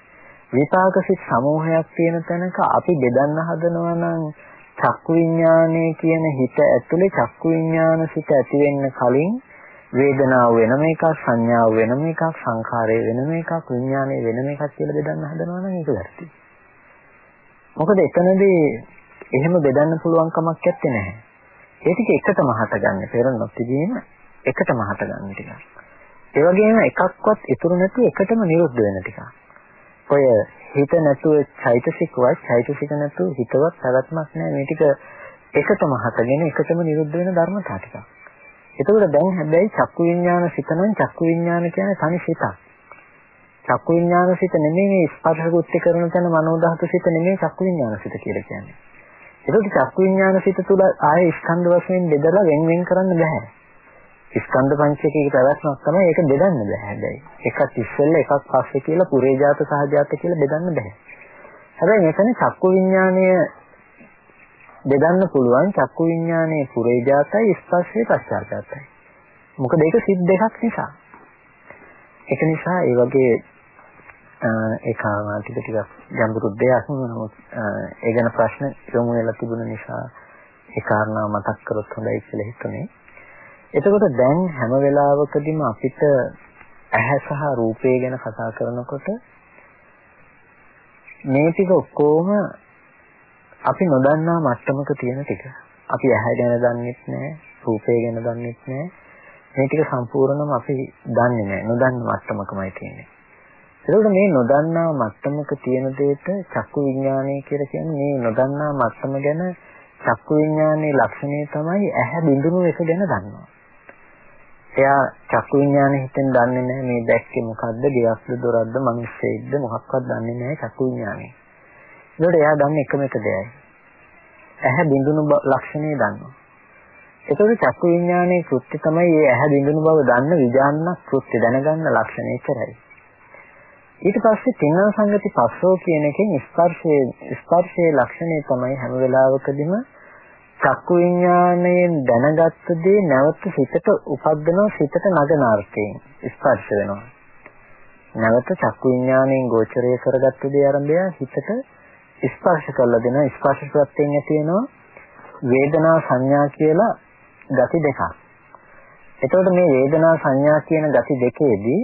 විපාක සිත් සමූහයක් තියෙන තැනක අපි බෙදන්න හදනවා නම් චක්කු විඥානය කියන හිත ඇතුලේ චක්කු විඥාන සිත ඇති වෙන්න කලින් වේදනාව වෙනම එකක් සංඥාව වෙනම එකක් සංඛාරය වෙනම එකක් විඥානය වෙනම එකක් කියලා බෙදන්න හදනවා නම් ඒක වැරදි. මොකද එතනදී එහෙම බෙදන්න පුළුවන් කමක් නැත්තේ නැහැ. ඒ ටික එකටම හටගන්නේ පෙර නොතිබීම එකටම හටගන්න ටිකක්. ඒ වගේම එකක්වත් ඉතුරු නැතුව එකටම නිරුද්ධ වෙන ටිකක්. ඔය හිත නැතුව චෛතසිකවත් චෛතසික නැතුව හිතවත් පැවැත්මක් නැහැ මේ ටික එකටම හටගෙන එකටම නිරුද්ධ වෙන ධර්මතා ටිකක්. එතකොට දැන් හැබැයි චක්කු විඥාන සිත නම් චක්කු විඥාන කියන්නේ තනි සිතක්. චක්කු විඥාන සිත නෙමෙයි මේ ස්පර්ශ කෘත්‍ය කරන තැන මනෝ ධාතු සිත නෙමෙයි චක්කු විඥාන සිත කියලා කියන්නේ. ඒකට චක්කු විඥාන සිත තුල ආයේ ස්කන්ධ වශයෙන් බෙදලා වෙන් වෙන් කරන්න බෑ. ස්කන්ධ පංචකයේ පැවැත්මක් තමයි ඒක බෙදන්න බෑ හැබැයි. එකක් ඉස්සෙල්ලා එකක් පස්සේ කියලා පුරේජාත සහජාත කියලා බෙදන්න බෑ. හැබැයි මෙතන චක්කු විඥානය බෙදන්න පුළුවන් චක්කු විඥානයේ පුරේජාතයි ස්පර්ශයේ පශ්චාත්තාපයි. මොකද ඒක සිත් දෙකක් නිසා. ඒක නිසා ඒ වගේ ඒ කාරණා ටික ටිකක් ගැඹුරු දෙයක් නමුත් ඒ ගැන ප්‍රශ්න යොමු වෙලා තිබුණ නිසා ඒ කාරණා මතක් කරොත් හොඳයි කියලා හිතුනේ. එතකොට දැන් හැම වෙලාවකදීම අපිට ඇහැ සහ රූපය ගැන කතා කරනකොට මේ ටික ඔක්කොම අපි නොදන්නා මට්ටමක තියෙන ටික. අපි ඇහැ ගැන දන්නෙත් නැහැ, රූපය ගැන දන්නෙත් නැහැ. මේ ටික සම්පූර්ණයෙන්ම අපි දන්නේ නැහැ. නොදන්න මට්ටමකමයි තියෙන්නේ. ඒකෝට මේ නොදන්නා මට්ටමක තියෙන දෙයට චක්කු විඥානය කියලා කියන්නේ මේ නොදන්නා මට්ටම ගැන චක්කු විඥානයේ ලක්ෂණය තමයි ඇහැ බිඳුණු එක ගැන දන්නවා. එයා චක්කු විඥානෙ හිතෙන් දන්නේ නැහැ මේ දැක්කේ මොකද්ද, ගෙයක්ද, දොරක්ද, මිනිස්සෙක්ද මොකක්වත් දන්නේ නැහැ චක්කු විඥානෙ. ඒකට එයා දන්නේ එකම එක දෙයයි. ඇහැ බිඳුණු ලක්ෂණය දන්නවා. ඒතකොට චක්කු විඥානයේ කෘත්‍ය තමයි මේ ඇහැ බිඳුණු බව දන්න විඥාන කෘත්‍ය දැනගන්න ලක්ෂණය කරයි. ඊට පස්සේ තින්න සංගති පස්සෝ කියන එකෙන් ස්පර්ශයේ ස්පර්ශයේ ලක්ෂණය තමයි හැම වෙලාවකදීම චක්කු විඥාණයෙන් දැනගත්ත දේ නැවත සිතට උපද්දනවා සිතට නගන අර්ථයෙන් ස්පර්ශ වෙනවා. නැවත චක්කු විඥාණයෙන් ගෝචරය කරගත්ත දේ ආරම්භය හිතට ස්පර්ශ කරලා දෙනවා. ස්පර්ශ ප්‍රත්‍යයෙන් ඇති වෙනවා වේදනා සංඥා කියලා ගති දෙකක්. එතකොට මේ වේදනා සංඥා කියන ගති දෙකේදී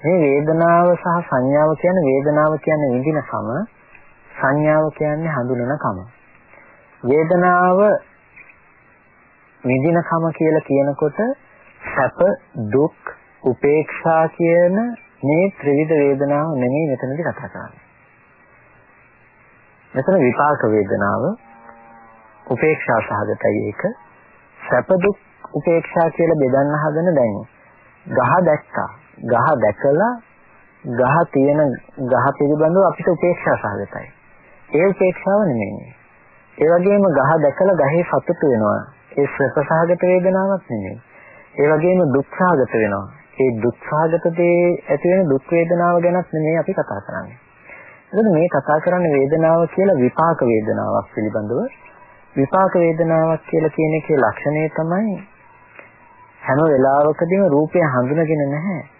මේ වේදනාව සහ සංඥාව කියන්නේ වේදනාව කියන්නේ විඳිනකම සංඥාව කියන්නේ හඳුනනකම. වේදනාව විඳිනකම කියලා කියනකොට සැප දුක් උපේක්ෂා කියන මේ ත්‍රිවිධ වේදනාව නෙමෙයි මෙතනදී කතා කරන්නේ. මෙතන විපාක වේදනාව උපේක්ෂා සහගතයි ඒක. සැප දුක් උපේක්ෂා කියලා බෙදන්න හදන දැන් ගහ දැක්කා. ගහ දැකලා ගහ තියෙන ගහ පිළිබඳව අපිට උපේක්ෂා සහගතයි. ඒ උපේක්ෂාව නෙමෙයි. ඒ වගේම ගහ දැකලා ගහේ සතුටු වෙනවා. ඒ සැපසහගත වේදනාවක් නෙමෙයි. ඒ වගේම දුක්ඛාගත වෙනවා. ඒ දුක්ඛාගත දේ ඇති වෙන දුක් වේදනාව ගැනත් නෙමෙයි අපි කතා කරන්නේ. එතකොට මේ කතා කරන්නේ වේදනාව කියලා විපාක වේදනාවක් පිළිබඳව. විපාක වේදනාවක් කියලා කියන එකේ ලක්ෂණය තමයි හැම වෙලාවකදීම රූපය හඳුනගෙන නැහැ.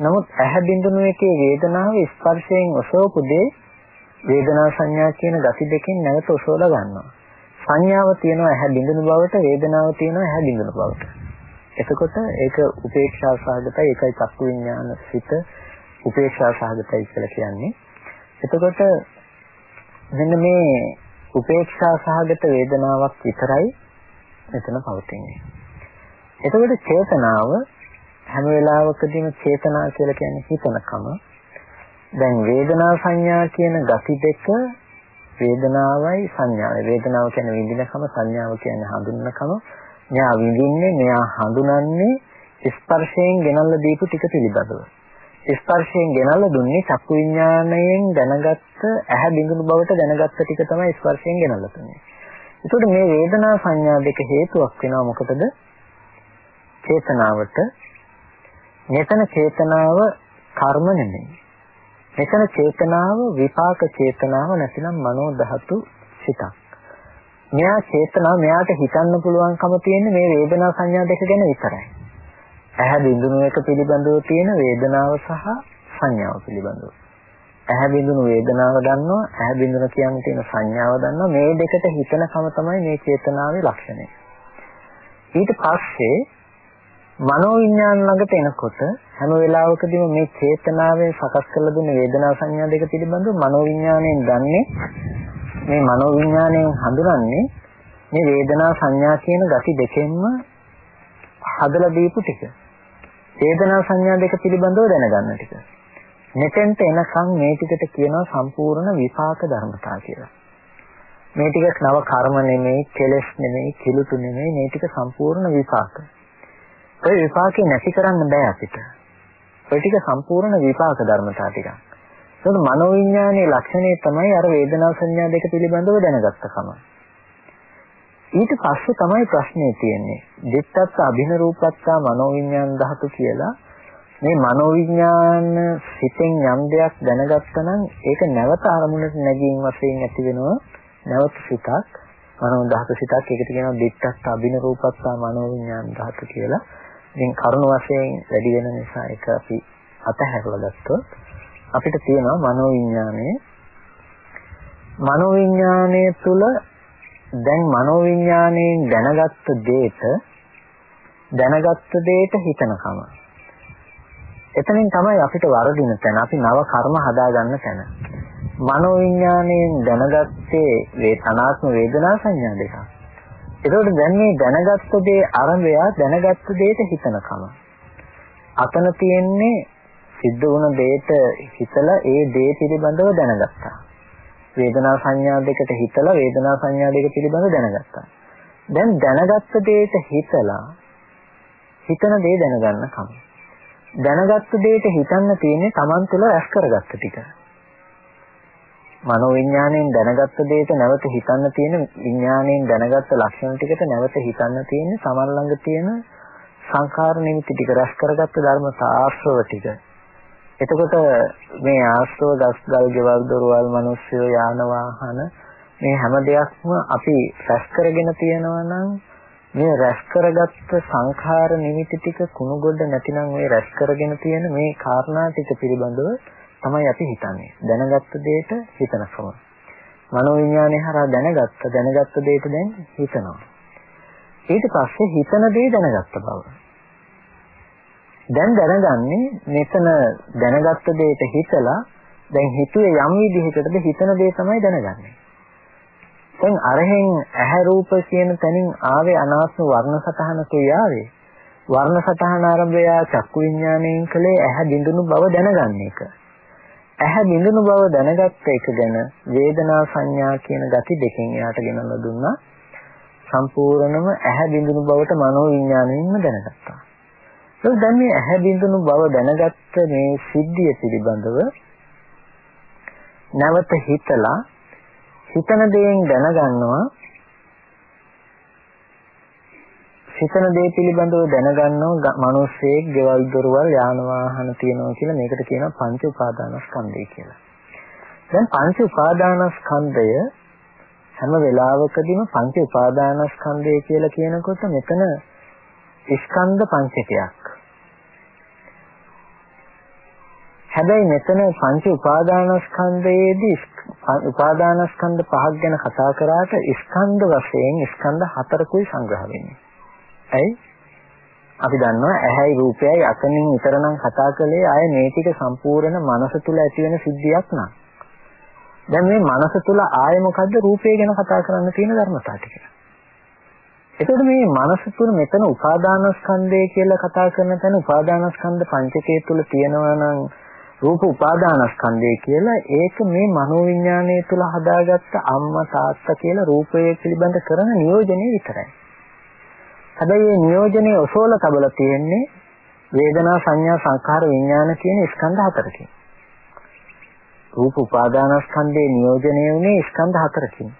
නමුත් ඇහැ බිඳුණු එකේ වේදනාව ස්පර්ශයෙන් ඔසවපු දේ වේදනා සංඥා කියන gati දෙකෙන් නැවත ඔසවලා ගන්නවා. සංඥාව තියෙනවා ඇහැ බිඳුණු බවට වේදනාව තියෙනවා ඇහැ බිඳුණු බවට. එතකොට ඒක උපේක්ෂා සහගතයි ඒකයි චක්කු විඥාන සිත උපේක්ෂා සහගතයි කියලා කියන්නේ. එතකොට මෙන්න මේ උපේක්ෂා සහගත වේදනාවක් විතරයි මෙතන පවතින්නේ. එතකොට චේතනාව හැම වෙලාවකදීම චේතනා කියලා කියන්නේ හිතනකම. දැන් වේදනා සංඥා කියන gati දෙක වේදනාවයි සංඥාවයි. වේදනාව කියන්නේ විඳිනකම, සංඥාව කියන්නේ හඳුනනකම. මෙයා විඳින්නේ, මෙයා හඳුනන්නේ ස්පර්ශයෙන් ගෙනල්ලා දීපු ටික පිළිබඳව. ස්පර්ශයෙන් ගෙනල්ලා දුන්නේ චක්කු විඥාණයෙන් දැනගත්ත ඇහැ බිඳුණු බවට දැනගත්ත ටික තමයි ස්පර්ශයෙන් ගෙනල්ලා දුන්නේ. ඒකට මේ වේදනා සංඥා දෙක හේතුවක් වෙනවා මොකටද? චේතනාවට. මෙතන චේතනාව කර්ම නෙමෙයි. මෙතන චේතනාව විපාක චේතනාව නැතිනම් මනෝ ධාතු සිතක්. මෙයා චේතනාව මෙයාට හිතන්න පුළුවන්කම තියෙන්නේ මේ වේදනා සංඥා දෙක ගැන විතරයි. ඇහැ බිඳුණු එක පිළිබඳව තියෙන වේදනාව සහ සංඥාව පිළිබඳව. ඇහැ බිඳුණු වේදනාව දන්නවා, ඇහැ බිඳුණ කියන්නේ තියෙන සංඥාව දන්නවා. මේ දෙකට හිතනකම තමයි මේ චේතනාවේ ලක්ෂණය. ඊට පස්සේ මනෝවිඤ්ඤාණ ළඟට එනකොට හැම වෙලාවකදීම මේ චේතනාවෙන් සකස් කරලා දුන්න වේදනා සංඥා දෙක පිළිබඳව මනෝවිඤ්ඤාණයෙන් දන්නේ මේ මනෝවිඤ්ඤාණයෙන් හඳුනන්නේ මේ වේදනා සංඥා කියන gati දෙකෙන්ම හදලා දීපු ටික. වේදනා සංඥා දෙක පිළිබඳව දැනගන්න ටික. මෙතෙන්ට එනකන් මේ ටිකට කියනවා සම්පූර්ණ විපාක ධර්මතා කියලා. මේ ටික නව කර්ම නෙමෙයි, කෙලෙස් නෙමෙයි, කිලුතු නෙමෙයි, මේ ටික සම්පූර්ණ විපාක. ඔය විපාකේ නැති කරන්න බෑ අපිට. ඔය ටික සම්පූර්ණ විපාක ධර්මතා ටිකක්. ඒකට මනෝවිඤ්ඤාණයේ ලක්ෂණය තමයි අර වේදනා සංඥා දෙක පිළිබඳව දැනගත්තකම. ඊට පස්සේ තමයි ප්‍රශ්නේ තියෙන්නේ. දිත්තත් අභිනරූපත්තා මනෝවිඤ්ඤාණ ධාතු කියලා මේ මනෝවිඤ්ඤාණ සිතෙන් යම් දෙයක් දැනගත්තා නම් ඒක නැවත අරමුණට නැගීම වශයෙන් ඇති වෙනවා නැවත සිතක් මනෝ ධාතු සිතක් ඒකට කියනවා දිත්තත් අභිනරූපත්තා මනෝවිඤ්ඤාණ ධාතු කියලා. ඉතින් කරුණ වශයෙන් වැඩි වෙන නිසා ඒක අපි අතහැරලා ගත්තොත් අපිට තියෙනවා මනෝවිඤ්ඤාණය. මනෝවිඤ්ඤාණය තුල දැන් මනෝවිඤ්ඤාණයෙන් දැනගත්ත දේට දැනගත්ත දේට හිතනකම. එතනින් තමයි අපිට වරදින තැන අපි නව කර්ම හදාගන්න තැන. මනෝවිඤ්ඤාණයෙන් දැනගත්තේ වේතනාත්ම වේදනා සංඥා දෙකක්. ඒකෝට දැන් මේ දැනගත්ත දේ අරඹය දැනගත්ත දෙයට හිතනකම. අතන තියෙන්නේ සිද්ධ වුණ දෙයට හිතලා ඒ දේ පිළිබඳව දැනගත්තා. වේදනා සංඥා දෙකට හිතලා වේදනා සංඥා දෙක පිළිබඳව දැනගත්තා. දැන් දැනගත්ත දෙයට හිතලා හිතන දේ දැනගන්නකම. දැනගත්ත දෙයට හිතන්න තියෙන්නේ Taman තුල රැස් කරගත්ත ටික. මනෝවිඤ්ඤාණයෙන් දැනගත්ත දෙයට නැවත හිතන්න තියෙන විඤ්ඤාණයෙන් දැනගත්ත ලක්ෂණ ටිකට නැවත හිතන්න තියෙන සමන් ළඟ තියෙන සංඛාර නිමිති ටික රැස් කරගත්ත ධර්ම ආශ්‍රව ටික. එතකොට මේ ආශ්‍රව දස්ගල් ගෙවල් දොරවල් මිනිස්සු යාන වාහන මේ හැම දෙයක්ම අපි රැස් කරගෙන තියෙනවා නම් මේ රැස් කරගත්ත සංඛාර නිමිති ටික කුණු ගොඩ නැතිනම් මේ රැස් කරගෙන තියෙන මේ කාරණා ටික පිළිබඳව තමයි අපි හිතන්නේ. දැනගත්ත දෙයට හිතනකම. මනෝවිඤ්ඤාණය හරහා දැනගත්ත දැනගත්ත දෙයට දැන් හිතනවා. ඊට පස්සේ හිතන දේ දැනගත්ත බව. දැන් දැනගන්නේ මෙතන දැනගත්ත දෙයට හිතලා දැන් හිතුවේ යම් විදිහකටද හිතන දේ තමයි දැනගන්නේ. දැන් අරහෙන් ඇහැ රූප කියන තැනින් ආවේ අනාත්ම වර්ණ සතහන කියාවේ. වර්ණ සතහන ආරම්භය චක්කු විඥාණයෙන් කලේ ඇහැ බිඳුණු බව දැනගන්න එක. ඇහැ බිඳුණු බව දැනගත්ත එක ගැන වේදනා සංඥා කියන gati දෙකෙන් එයාට ගෙනල්ලා දුන්නා සම්පූර්ණම ඇහැ බිඳුණු බවට මනෝ විඥාණයෙන්ම දැනගත්තා. ඒක දැන් මේ ඇහැ බිඳුණු බව දැනගත්ත මේ සිද්ධිය පිළිබඳව නැවත හිතලා හිතන දේෙන් දැනගන්නවා සිතන දේ පිළිබඳව දැනගන්නව මිනිස්සෙක් ගෙවල් දොරවල් යාන වාහන තියෙනවා කියලා මේකට කියනවා පංච උපාදානස්කන්ධය කියලා. දැන් පංච උපාදානස්කන්ධය හැම වෙලාවකදීම පංච උපාදානස්කන්ධය කියලා කියනකොට මෙතන ස්කන්ධ පංචකයක්. හැබැයි මෙතන පංච උපාදානස්කන්ධයේදී උපාදානස්කන්ධ පහක් ගැන කතා කරාට ස්කන්ධ වශයෙන් ස්කන්ධ හතරකුයි සංග්‍රහ වෙන්නේ. ඇයි? අපි දන්නවා ඇහැයි රූපයයි අතනින් විතරනම් කතා කළේ ආය මේ ටික සම්පූර්ණ මනස තුල ඇති වෙන සිද්ධියක් නා. දැන් මේ මනස තුල ආය මොකද්ද රූපය ගැන කතා කරන්න තියෙන ධර්මතාව ටික. එතකොට මේ මනස තුල මෙතන උපාදානස්කන්ධය කියලා කතා කරන තැන උපාදානස්කන්ධ පංචකය තුල තියෙනවා නම් රූප උපාදානස්කන්ධය කියලා ඒක මේ මනෝවිඤ්ඤාණය තුළ හදාගත්ත අම්මා තාත්තා කියලා රූපය පිළිබඳ කරන නියෝජනය විතරයි. හැබැයි මේ නියෝජනයේ ඔසෝල තබල තියෙන්නේ වේදනා සංඥා සංඛාර විඥාන කියන ස්කන්ධ හතරකින්. රූප උපාදානස්කන්ධයේ නියෝජනය උනේ ස්කන්ධ හතරකින්.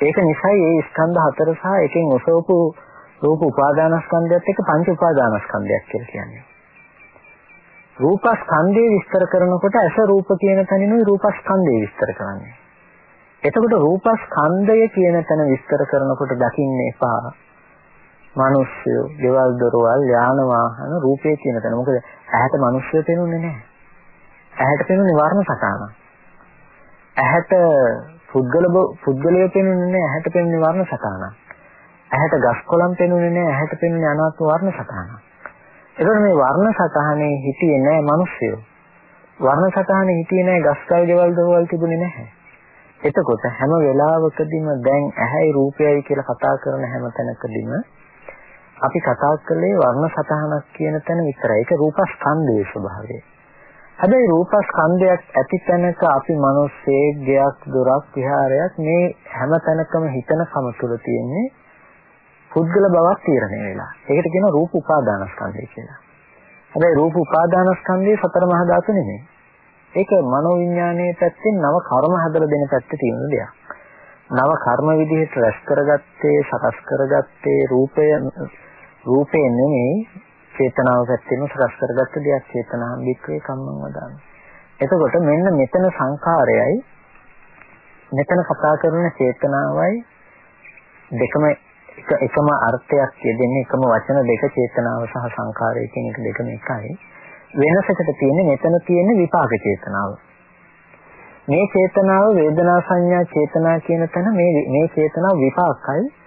ඒක නිසායි මේ ස්කන්ධ හතර සහ එකෙන් ඔසවපු රූප උපාදානස්කන්ධයත් එක්ක පංච උපාදානස්කන්ධයක් කියලා කියන්නේ. රූපස්කන්ධය විස්තර කරනකොට ඇස රූප කියන තැනිනුයි රූපස්කන්ධය විස්තර කරන්නේ. එතකොට රූපස්කන්ධය කියන තැන විස්තර කරනකොට දකින්න එපා. මිනිස්සු, දේවල් දොරවල්, යාන වාහන රූපේ කියන තැන. මොකද ඇහැට මිනිස්සු පේනුනේ නැහැ. ඇහැට පේනුනේ වර්ණ සටහන. ඇහැට පුද්ගල පුද්ගලය පේනුනේ නැහැ. ඇහැට පේනුනේ වර්ණ සටහන. ඇහැට ගස් කොළන් පේනුනේ නැහැ. ඇහැට පේනුනේ අනාත්ම වර්ණ සටහන. එතකොට මේ වර්ණ සතහනේ හිටියේ නෑ මිනිස්සු. වර්ණ සතහනේ හිටියේ නෑ ගස්කල් ගෙවල් දොරවල් තිබුණේ නැහැ. එතකොට හැම වෙලාවකදීම දැන් ඇහැයි රූපයයි කියලා කතා කරන හැම තැනකදීම අපි කතා කළේ වර්ණ සතහනක් කියන තැන විතරයි. ඒක රූපස්කන්ධයේ ස්වභාවය. හැබැයි රූපස්කන්ධයක් ඇති තැනක අපි මිනිස්සේ ගයක් දොරක් විහාරයක් මේ හැම තැනකම හිතන කම තුල තියෙන්නේ පුද්ගල බවක් තීරණය වෙලා. ඒකට කියනවා රූප උපාදානස්කන්ධය කියලා. හැබැයි රූප උපාදානස්කන්ධය සතර මහා ධාතු නෙමෙයි. ඒක මනෝවිඤ්ඤාණයේ පැත්තෙන් නව කර්ම හදලා දෙන පැත්තේ තියෙන දෙයක්. නව කර්ම විදිහට රැස් කරගත්තේ, සකස් කරගත්තේ රූපය රූපේ නෙමෙයි චේතනාව පැත්තෙන් සකස් කරගත්ත දෙයක් චේතනාම් වික්‍රේ කම්මං වදාන. එතකොට මෙන්න මෙතන සංඛාරයයි මෙතන කතා කරන චේතනාවයි දෙකම එක එකම අර්ථයක් යෙදෙන්නේ එකම වචන දෙක චේතනාව සහ සංකාරය කියන එක දෙකම එකයි. වෙනසකට තියෙන්නේ මෙතන තියෙන විපාක චේතනාව. මේ චේතනාව වේදනා සංඥා චේතනා කියන තැන මේ මේ චේතනාව විපාකයි.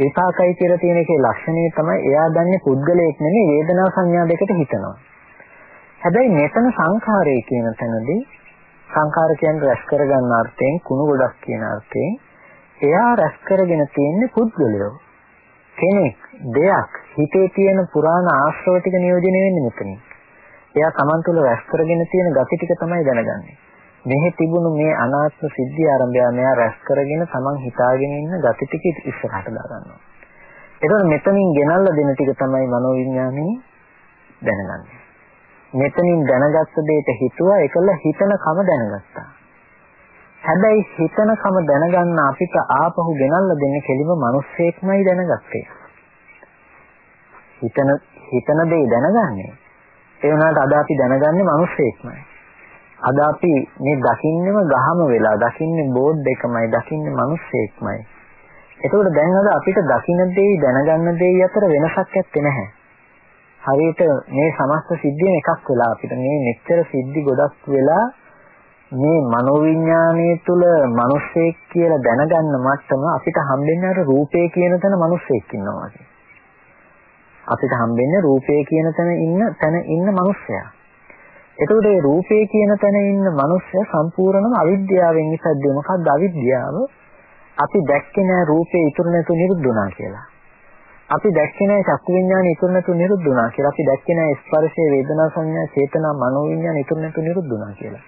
විපාකයි කියලා තියෙන එකේ ලක්ෂණය තමයි එයා දන්නේ පුද්ගලයෙක් නෙමෙයි වේදනා සංඥා දෙකට හිතනවා. හැබැයි මෙතන සංඛාරය කියන තැනදී සංඛාර කියන්නේ රැස් කරගන්න අර්ථයෙන් කුණු ගොඩක් කියන අර්ථයෙන් එයා රැස් කරගෙන තියෙන්නේ පුද්ගලයෝ. කෙනෙක් දෙයක් හිතේ තියෙන පුරාණ ආශ්‍රව ටික නියෝජනය වෙන්නේ මෙතනින්. එයා Taman තුල රැස් කරගෙන තියෙන gati ටික තමයි දැනගන්නේ. මෙහි තිබුණු මේ අනාත්ම සිද්ධිය ආරම්භය මෙයා රැස් කරගෙන Taman හිතාගෙන ඉන්න gati ටික ඉස්සරහට දාගන්නවා. එතකොට මෙතනින් ගෙනල්ලා දෙන ටික තමයි මනෝවිඤ්ඤාණය දැනගන්නේ. මෙතනින් දැනගත්ත දෙයට හිතුවා ඒකල හිතන කම දැනගත්තා. හැබැයි හිතනකම දැනගන්න අපිට ආපහු ගෙනල්ලා දෙන්නේ කෙලිම මිනිස්සෙක්මයි දැනගත්තේ. හිතන හිතන දේ දැනගන්නේ. ඒ වුණාට අද අපි දැනගන්නේ මිනිස්සෙක්මයි. අද අපි මේ දකින්නෙම ගහම වෙලා දකින්නේ බෝඩ් එකමයි දකින්නේ මිනිස්සෙක්මයි. එතකොට දැන් අද අපිට දකින්න දෙයි දැනගන්න දෙයි අතර වෙනසක් ඇත්තේ නැහැ. හරියට මේ සමස්ත සිද්ධියම එකක් වෙලා අපිට මේ මෙච්චර සිද්ධි ගොඩක් වෙලා මේ මනෝවිඤ්ඤාණය තුල මිනිස්සෙක් කියලා දැනගන්න මට්ටම අපිට හම්බෙන්නේ අර රූපේ කියන තැන මිනිස්සෙක් ඉන්නවා වගේ. අපිට හම්බෙන්නේ රූපේ කියන තැන ඉන්න තැන ඉන්න මිනිස්සයා. එතකොට මේ රූපේ කියන තැන ඉන්න මිනිස්සයා සම්පූර්ණම අවිද්‍යාවෙන් ඉපද්දේ මොකක්ද අවිද්‍යාව? අපි දැක්කේ නෑ රූපේ ඉතුරු නැතු නිරුද්ධ වුණා කියලා. අපි දැක්කේ නෑ චක්කු විඤ්ඤාණය ඉතුරු නැතු නිරුද්ධ වුණා කියලා. අපි දැක්කේ නෑ ස්පර්ශයේ වේදනා සංඥා චේතනා මනෝ විඤ්ඤාණ ඉතුරු නැතු නිරුද්ධ වුණා කියලා.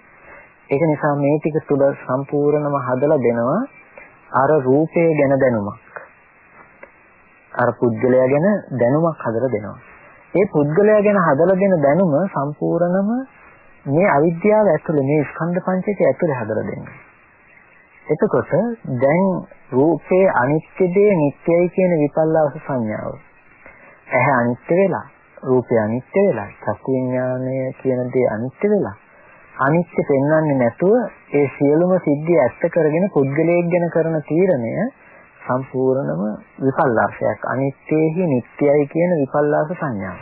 ඒක නිසා මේ ටික තුල සම්පූර්ණම හදලා දෙනවා අර රූපය ගැන දැනුමක්. අර පුද්ගලයා ගැන දැනුමක් හදලා දෙනවා. ඒ පුද්ගලයා ගැන හදලා දෙන දැනුම සම්පූර්ණම මේ අවිද්‍යාව ඇතුලේ මේ ස්කන්ධ පංචකය ඇතුලේ හදලා දෙන්නේ. එතකොට දැන් රූපේ අනිත්‍ය දේ නිට්ටයයි කියන විපල්ලාස සංඥාව. ඇහැ අනිත්‍ය වෙලා, රූපය අනිත්‍ය වෙලා, චක්කු විඥානය කියන දේ අනිත්‍ය වෙලා. අනිත්‍ය පෙන්වන්නේ නැතුව ඒ සියලුම සිද්ධි ඇත්ත කරගෙන පුද්ගලයෙක් ගැන කරන තීරණය සම්පූර්ණම විපල්ලාසයක්. අනිත්‍යෙහි නිට්ටයයි කියන විපල්ලාස සංඥාව.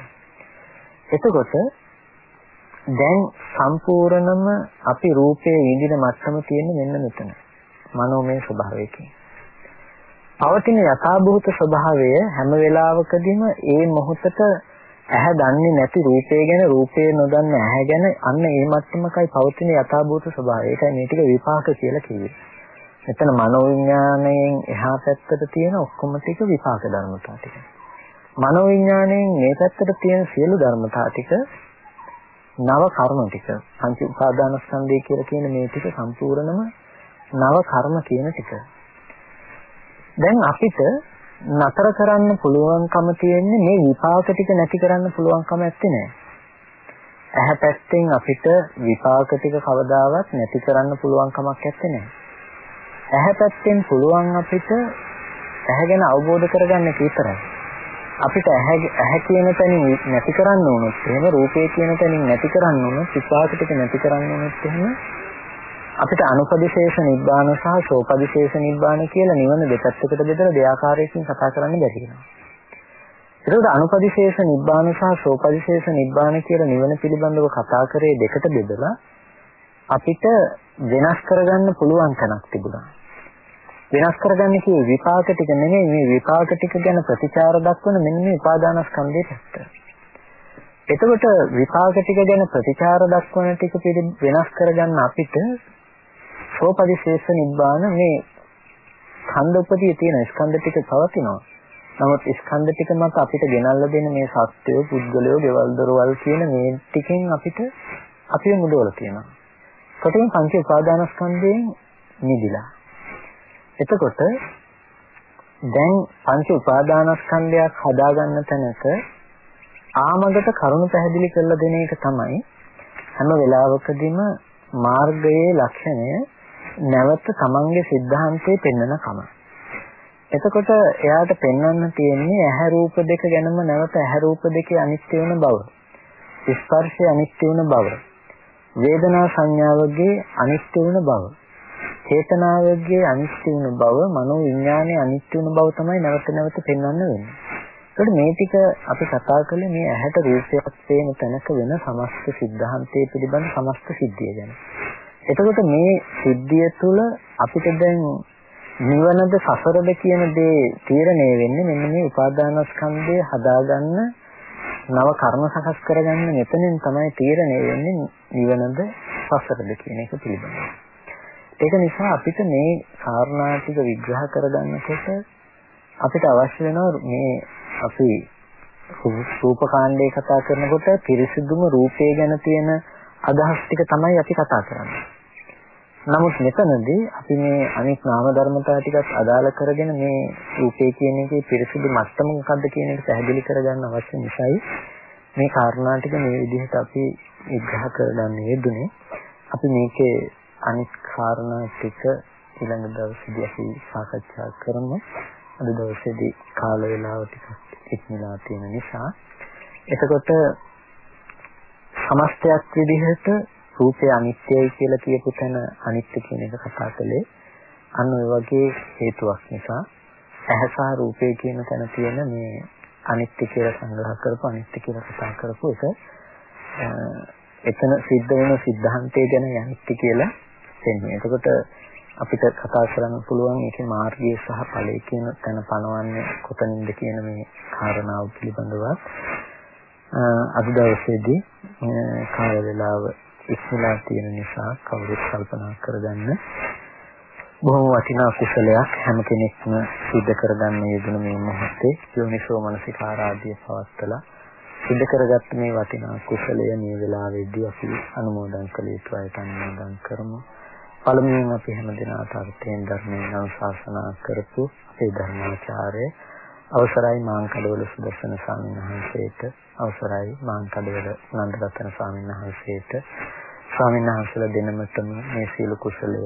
එතකොට දැන් සම්පූර්ණම අපි රූපයේ විඳින මට්ටම තියෙන්නේ මෙන්න මෙතන. මනෝමය ස්වභාවයකින්. පවතින යථාභූත ස්වභාවය හැම වෙලාවකදීම ඒ මොහොතට ඇහැ දන්නේ නැති රූපය ගැන රූපය නොදන්න ඇහැ ගැන අන්න ඒ මට්ටමකයි පවතින යථාභූත ස්වභාවය. ඒකයි මේ ටික විපාක කියලා කිව්වේ. මෙතන මනෝවිඥාණයෙන් එහා පැත්තට තියෙන ඔක්කොම ටික විපාක ධර්මතා ටික. මනෝවිඥාණයෙන් මේ පැත්තට තියෙන සියලු ධර්මතා ටික නව කර්ම ටික. පංච උපාදානස්කන්ධය කියලා කියන මේ ටික සම්පූර්ණම නව කර්ම කියන ටික. දැන් අපිට නතර කරන්න පුළුවන්කම තියෙන්නේ මේ විපාක ටික නැති කරන්න පුළුවන්කම නැත්තේ නෑ. ඇහැ පැත්තෙන් අපිට විපාක ටික කවදාවත් නැති කරන්න පුළුවන් කමක් නැත්තේ නෑ. ඇහැ පැත්තෙන් පුළුවන් අපිට ඇහැ ගැන අවබෝධ කරගන්න විතරයි. අපිට ඇහැ ඇහැ කියන තැනින් නැති කරන්න ඕනොත් එහෙම රූපේ කියන තැනින් නැති කරන්න ඕනොත් විපාක ටික නැති කරන්න ඕනොත් එහෙම අපිට අනුපදිශේෂ නිබ්බාන සහ සෝපදිශේෂ නිබ්බාන කියලා නිවන දෙපැත්තකට බෙදලා දෙආකාරයකින් කතා කරන්න බැරි වෙනවා. ඒකෝද අනුපදිශේෂ නිබ්බාන සහ සෝපදිශේෂ නිබ්බාන කියලා නිවන පිළිබඳව කතා කරේ දෙකට බෙදලා අපිට වෙනස් කරගන්න පුළුවන් තැනක් තිබුණා. වෙනස් කරගන්න කියේ විපාක ටික නෙමෙයි මේ විපාක ටික ගැන ප්‍රතිචාර දක්වන මෙන්න මේ උපාදානස්කන්ධයේ පැත්ත. එතකොට විපාක ටික ගැන ප්‍රතිචාර දක්වන ටික වෙනස් කරගන්න අපිට සෝපදිශේෂ නිබ්බාන මේ ස්කන්ධ උපදී තියෙන ස්කන්ධ ටික පවතිනවා. නමුත් ස්කන්ධ ටික මත අපිට ගෙනල්ලා දෙන මේ සත්‍යය, පුද්ගලයෝ, ගෙවල් දොරවල් කියන මේ ටිකෙන් අපිට අපිව මුදවලා තියෙනවා. කොටින් පංච උපාදානස්කන්ධයෙන් නිදිලා එතකොට දැන් පංච උපාදානස්කන්ධයක් හදාගන්න තැනක ආමගට කරුණු පැහැදිලි කරලා දෙන එක තමයි හැම වෙලාවකදීම මාර්ගයේ ලක්ෂණය නැවත තමන්ගේ સિદ્ધාන්තේ පෙන්වන කම. එතකොට එයාට පෙන්වන්න තියෙන්නේ ඇහැ රූප දෙක ගැනම නැවත ඇහැ රූප දෙකේ අනිත්‍ය වෙන බව. ස්පර්ශය අනිත්‍ය වෙන බව. වේදනා සංඥාවගේ අනිත්‍ය වෙන බව. චේතනාවගේ අනිත්‍ය වෙන බව, මනෝ විඥානයේ අනිත්‍ය වෙන බව තමයි නැවත නැවත පෙන්වන්න වෙන්නේ. ඒකට මේ ටික අපි කතා කළේ මේ ඇහැට රූපයක් පේන තැනක වෙන සමස්ත සිද්ධාන්තයේ පිළිබඳ සමස්ත සිද්ධිය ගැන. එතකොට මේ සිද්ධිය තුළ අපිට දැන් නිවනද සසරද කියන දේ තීරණය වෙන්නේ මෙන්න මේ උපාදානස්කන්ධය හදාගන්න නව කර්ම සකස් කරගන්න මෙතනින් තමයි තීරණය වෙන්නේ නිවනද සසරද කියන එක පිළිබඳව. ඒක නිසා අපිට මේ කාරණා ටික විග්‍රහ කරගන්නකොට අපිට අවශ්‍ය වෙනවා මේ අපි රූපකාණ්ඩේ කතා කරනකොට පිරිසිදුම රූපය ගැන තියෙන අදහස් ටික තමයි අපි කතා කරන්නේ. නමුත් මෙතනදී අපි මේ අනිත් නාම ධර්මතා ටිකත් අදාළ කරගෙන මේ රූපේ කියන එකේ පිරිසිදු මට්ටම මොකද්ද කියන එක පැහැදිලි කරගන්න අවශ්‍ය නිසායි මේ කාරණා ටික මේ විදිහට අපි විග්‍රහ කරගන්න යෙදුනේ. අපි මේකේ අනිත් කාරණා ටික ඊළඟ දවසේදී අපි සාකච්ඡා කරමු. අද දවසේදී කාල වේලාව ටිකක් ඉක්මලා තියෙන නිසා එතකොට සමස්තයක් විදිහට රූපය අනිත්‍යයි කියලා කියපු තැන අනිත්‍ය කියන එක කතා කළේ අන්න ඒ වගේ හේතුවක් නිසා ඇහසා රූපය කියන තැන තියෙන මේ අනිත්‍ය කියලා සංග්‍රහ කරපු අනිත්‍ය කියලා කතා කරපු එක එතන සිද්ධ වෙන සිද්ධාන්තය ගැන යනිත්‍ය කියලා වෙන්නේ. එතකොට අපිට කතා කරන්න පුළුවන් ඒකේ මාර්ගය සහ ඵලය කියන තැන පනවන්නේ කොතනින්ද කියන මේ කාරණාව පිළිබඳව අද දවසේදී කාල වේලාව ඉස්සලා තියෙන නිසා කවුරුත් කල්පනා කරගන්න බොහොම වටිනා කුසලයක් හැම කෙනෙක්ම සිද්ධ කරගන්න යෙදුන මේ මොහොතේ යෝනිසෝ මනසිකාරාධිය පවත්තලා සිද්ධ කරගත්ත මේ වටිනා කුසලය මේ වෙලාවේදී අපි අනුමෝදන් කළ යුතුයි අනුමෝදන් කරමු පළමුවෙන් අපි හැමදෙනාට අර්ථයෙන් ධර්මයෙන් අනුශාසනා කරපු අපේ ධර්මාචාර්ය අවසරයි මාංකඩවල සුදර්ශන ස්වාමීන් වහන්සේට අවසරයි මාංකඩවල නන්දරත්න ස්වාමීන් වහන්සේට ස්වාමීන් වහන්සේලා දෙනමතම මේ සීල කුසලය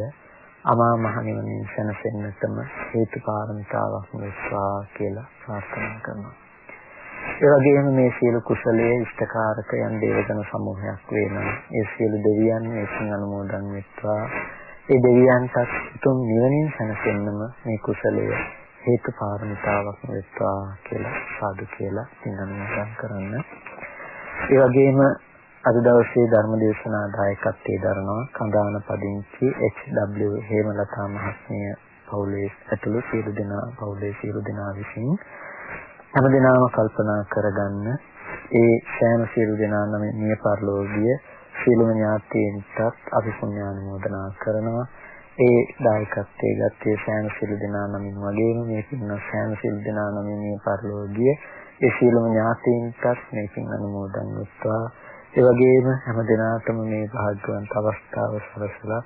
අමා මහ නිවනින් සැනසෙන්නටම හේතු පාරමිතාවක් වෙස්වා කියලා ප්‍රාර්ථනා කරනවා. ඒ වගේම මේ සීල කුසලයේ ඉෂ්ඨකාරක යන් දේවගණ සමූහයක් වෙනවා. ඒ සියලු දෙවියන් මේකින් අනුමෝදන් වෙත්වා. ඒ දෙවියන්ට උතුම් නිවනින් සැනසෙන්නම මේ කුසලය හේතු පාරමිතාවක් වෙත්වා කියලා සාදු කියලා සිනමයන් කරන්න. ඒ වගේම අද දවසේ ධර්ම දේශනා දායකත්වයේ දරනවා කඳාන පදිංචි HW හේමලතා මහත්මිය පවුලේ ඇතුළු සියලු දෙනා පවුලේ සියලු දෙනා විසින් හැමදෙනාම කල්පනා කරගන්න ඒ සෑම සියලු දෙනා නම් මිය පරලෝකීය සියලුම ඥාතීන්ටත් අපි පුණ්‍යානුමෝදනා කරනවා. ඒ දායකත්වයේ ගත්තේ සෑම සියලු දෙනා නමින් වගේම මේ පින්න සෑම සියලු දෙනා නමින් මේ පරලෝකීය ඒ සියලුම ඥාතීන්ටත් මේකින් අනුමෝදන් වෙත්වා. ඒ වගේම හැම දිනාටම මේ භාග්‍යවන්ත අවස්ථාව සලසලා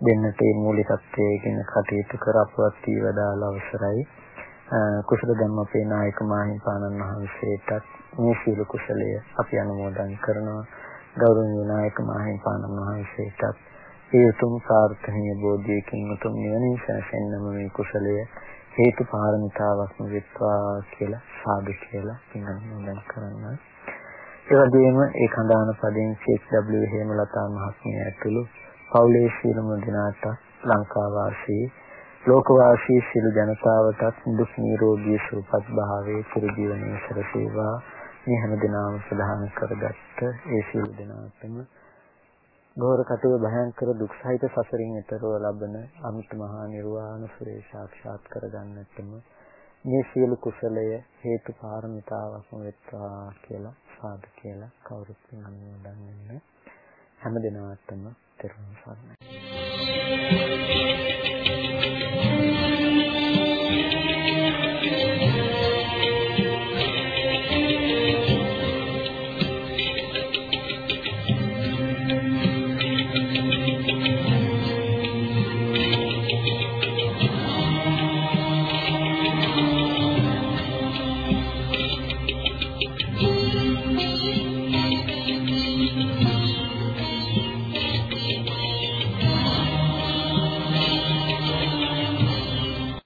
දෙන්නට මේ මූලිකත්වයේ ගැන කටයුතු කර අපවත් වේදාල අවසරයි. කුසල ධම්ම අපේ නායක මාහිමිපාණන් වහන්සේටත් මේ සීල කුසලය අපි අනුමෝදන් කරනවා. ගෞරවනීය නායක මාහිමිපාණන් වහන්සේටත් ඒ උතුම් සාර්ථකීය බෝධියකින් උතුම් නිවනින් සැනසෙන්නම මේ කුසලය හේතු පාරමිතාවක්ම වෙත්වා කියලා සාදු කියලා පින් අනුමෝදන් කරනවා ඒ වගේම ඒ කඳාන පදයෙන් CHW හේමලතා මහත්මිය ඇතුළු පවුලේ සියලුම දෙනාට ලංකා වාසී ලෝක වාසී සියලු ජනතාවටත් දුක් නිරෝගී සුවපත් භාවයේ චිර ජීවනයේ සැලසේවා මේ හැම දිනම ප්‍රදාන කරගත්ත ඒ සියලු දෙනාටම ගෝර කටුව භයංකර දුක් සහිත සසරින් එතරව ලබන අමිත මහා නිර්වාණ සුරේ සාක්ෂාත් කරගන්නටම මේ සියලු කුසලය හේතු පාරමිතාවක්ම වෙත්වා කියලා සාදු කියලා කවුරුත් අනුමෝදන් වෙන්න හැම දිනවටම තෙරුවන් සරණයි.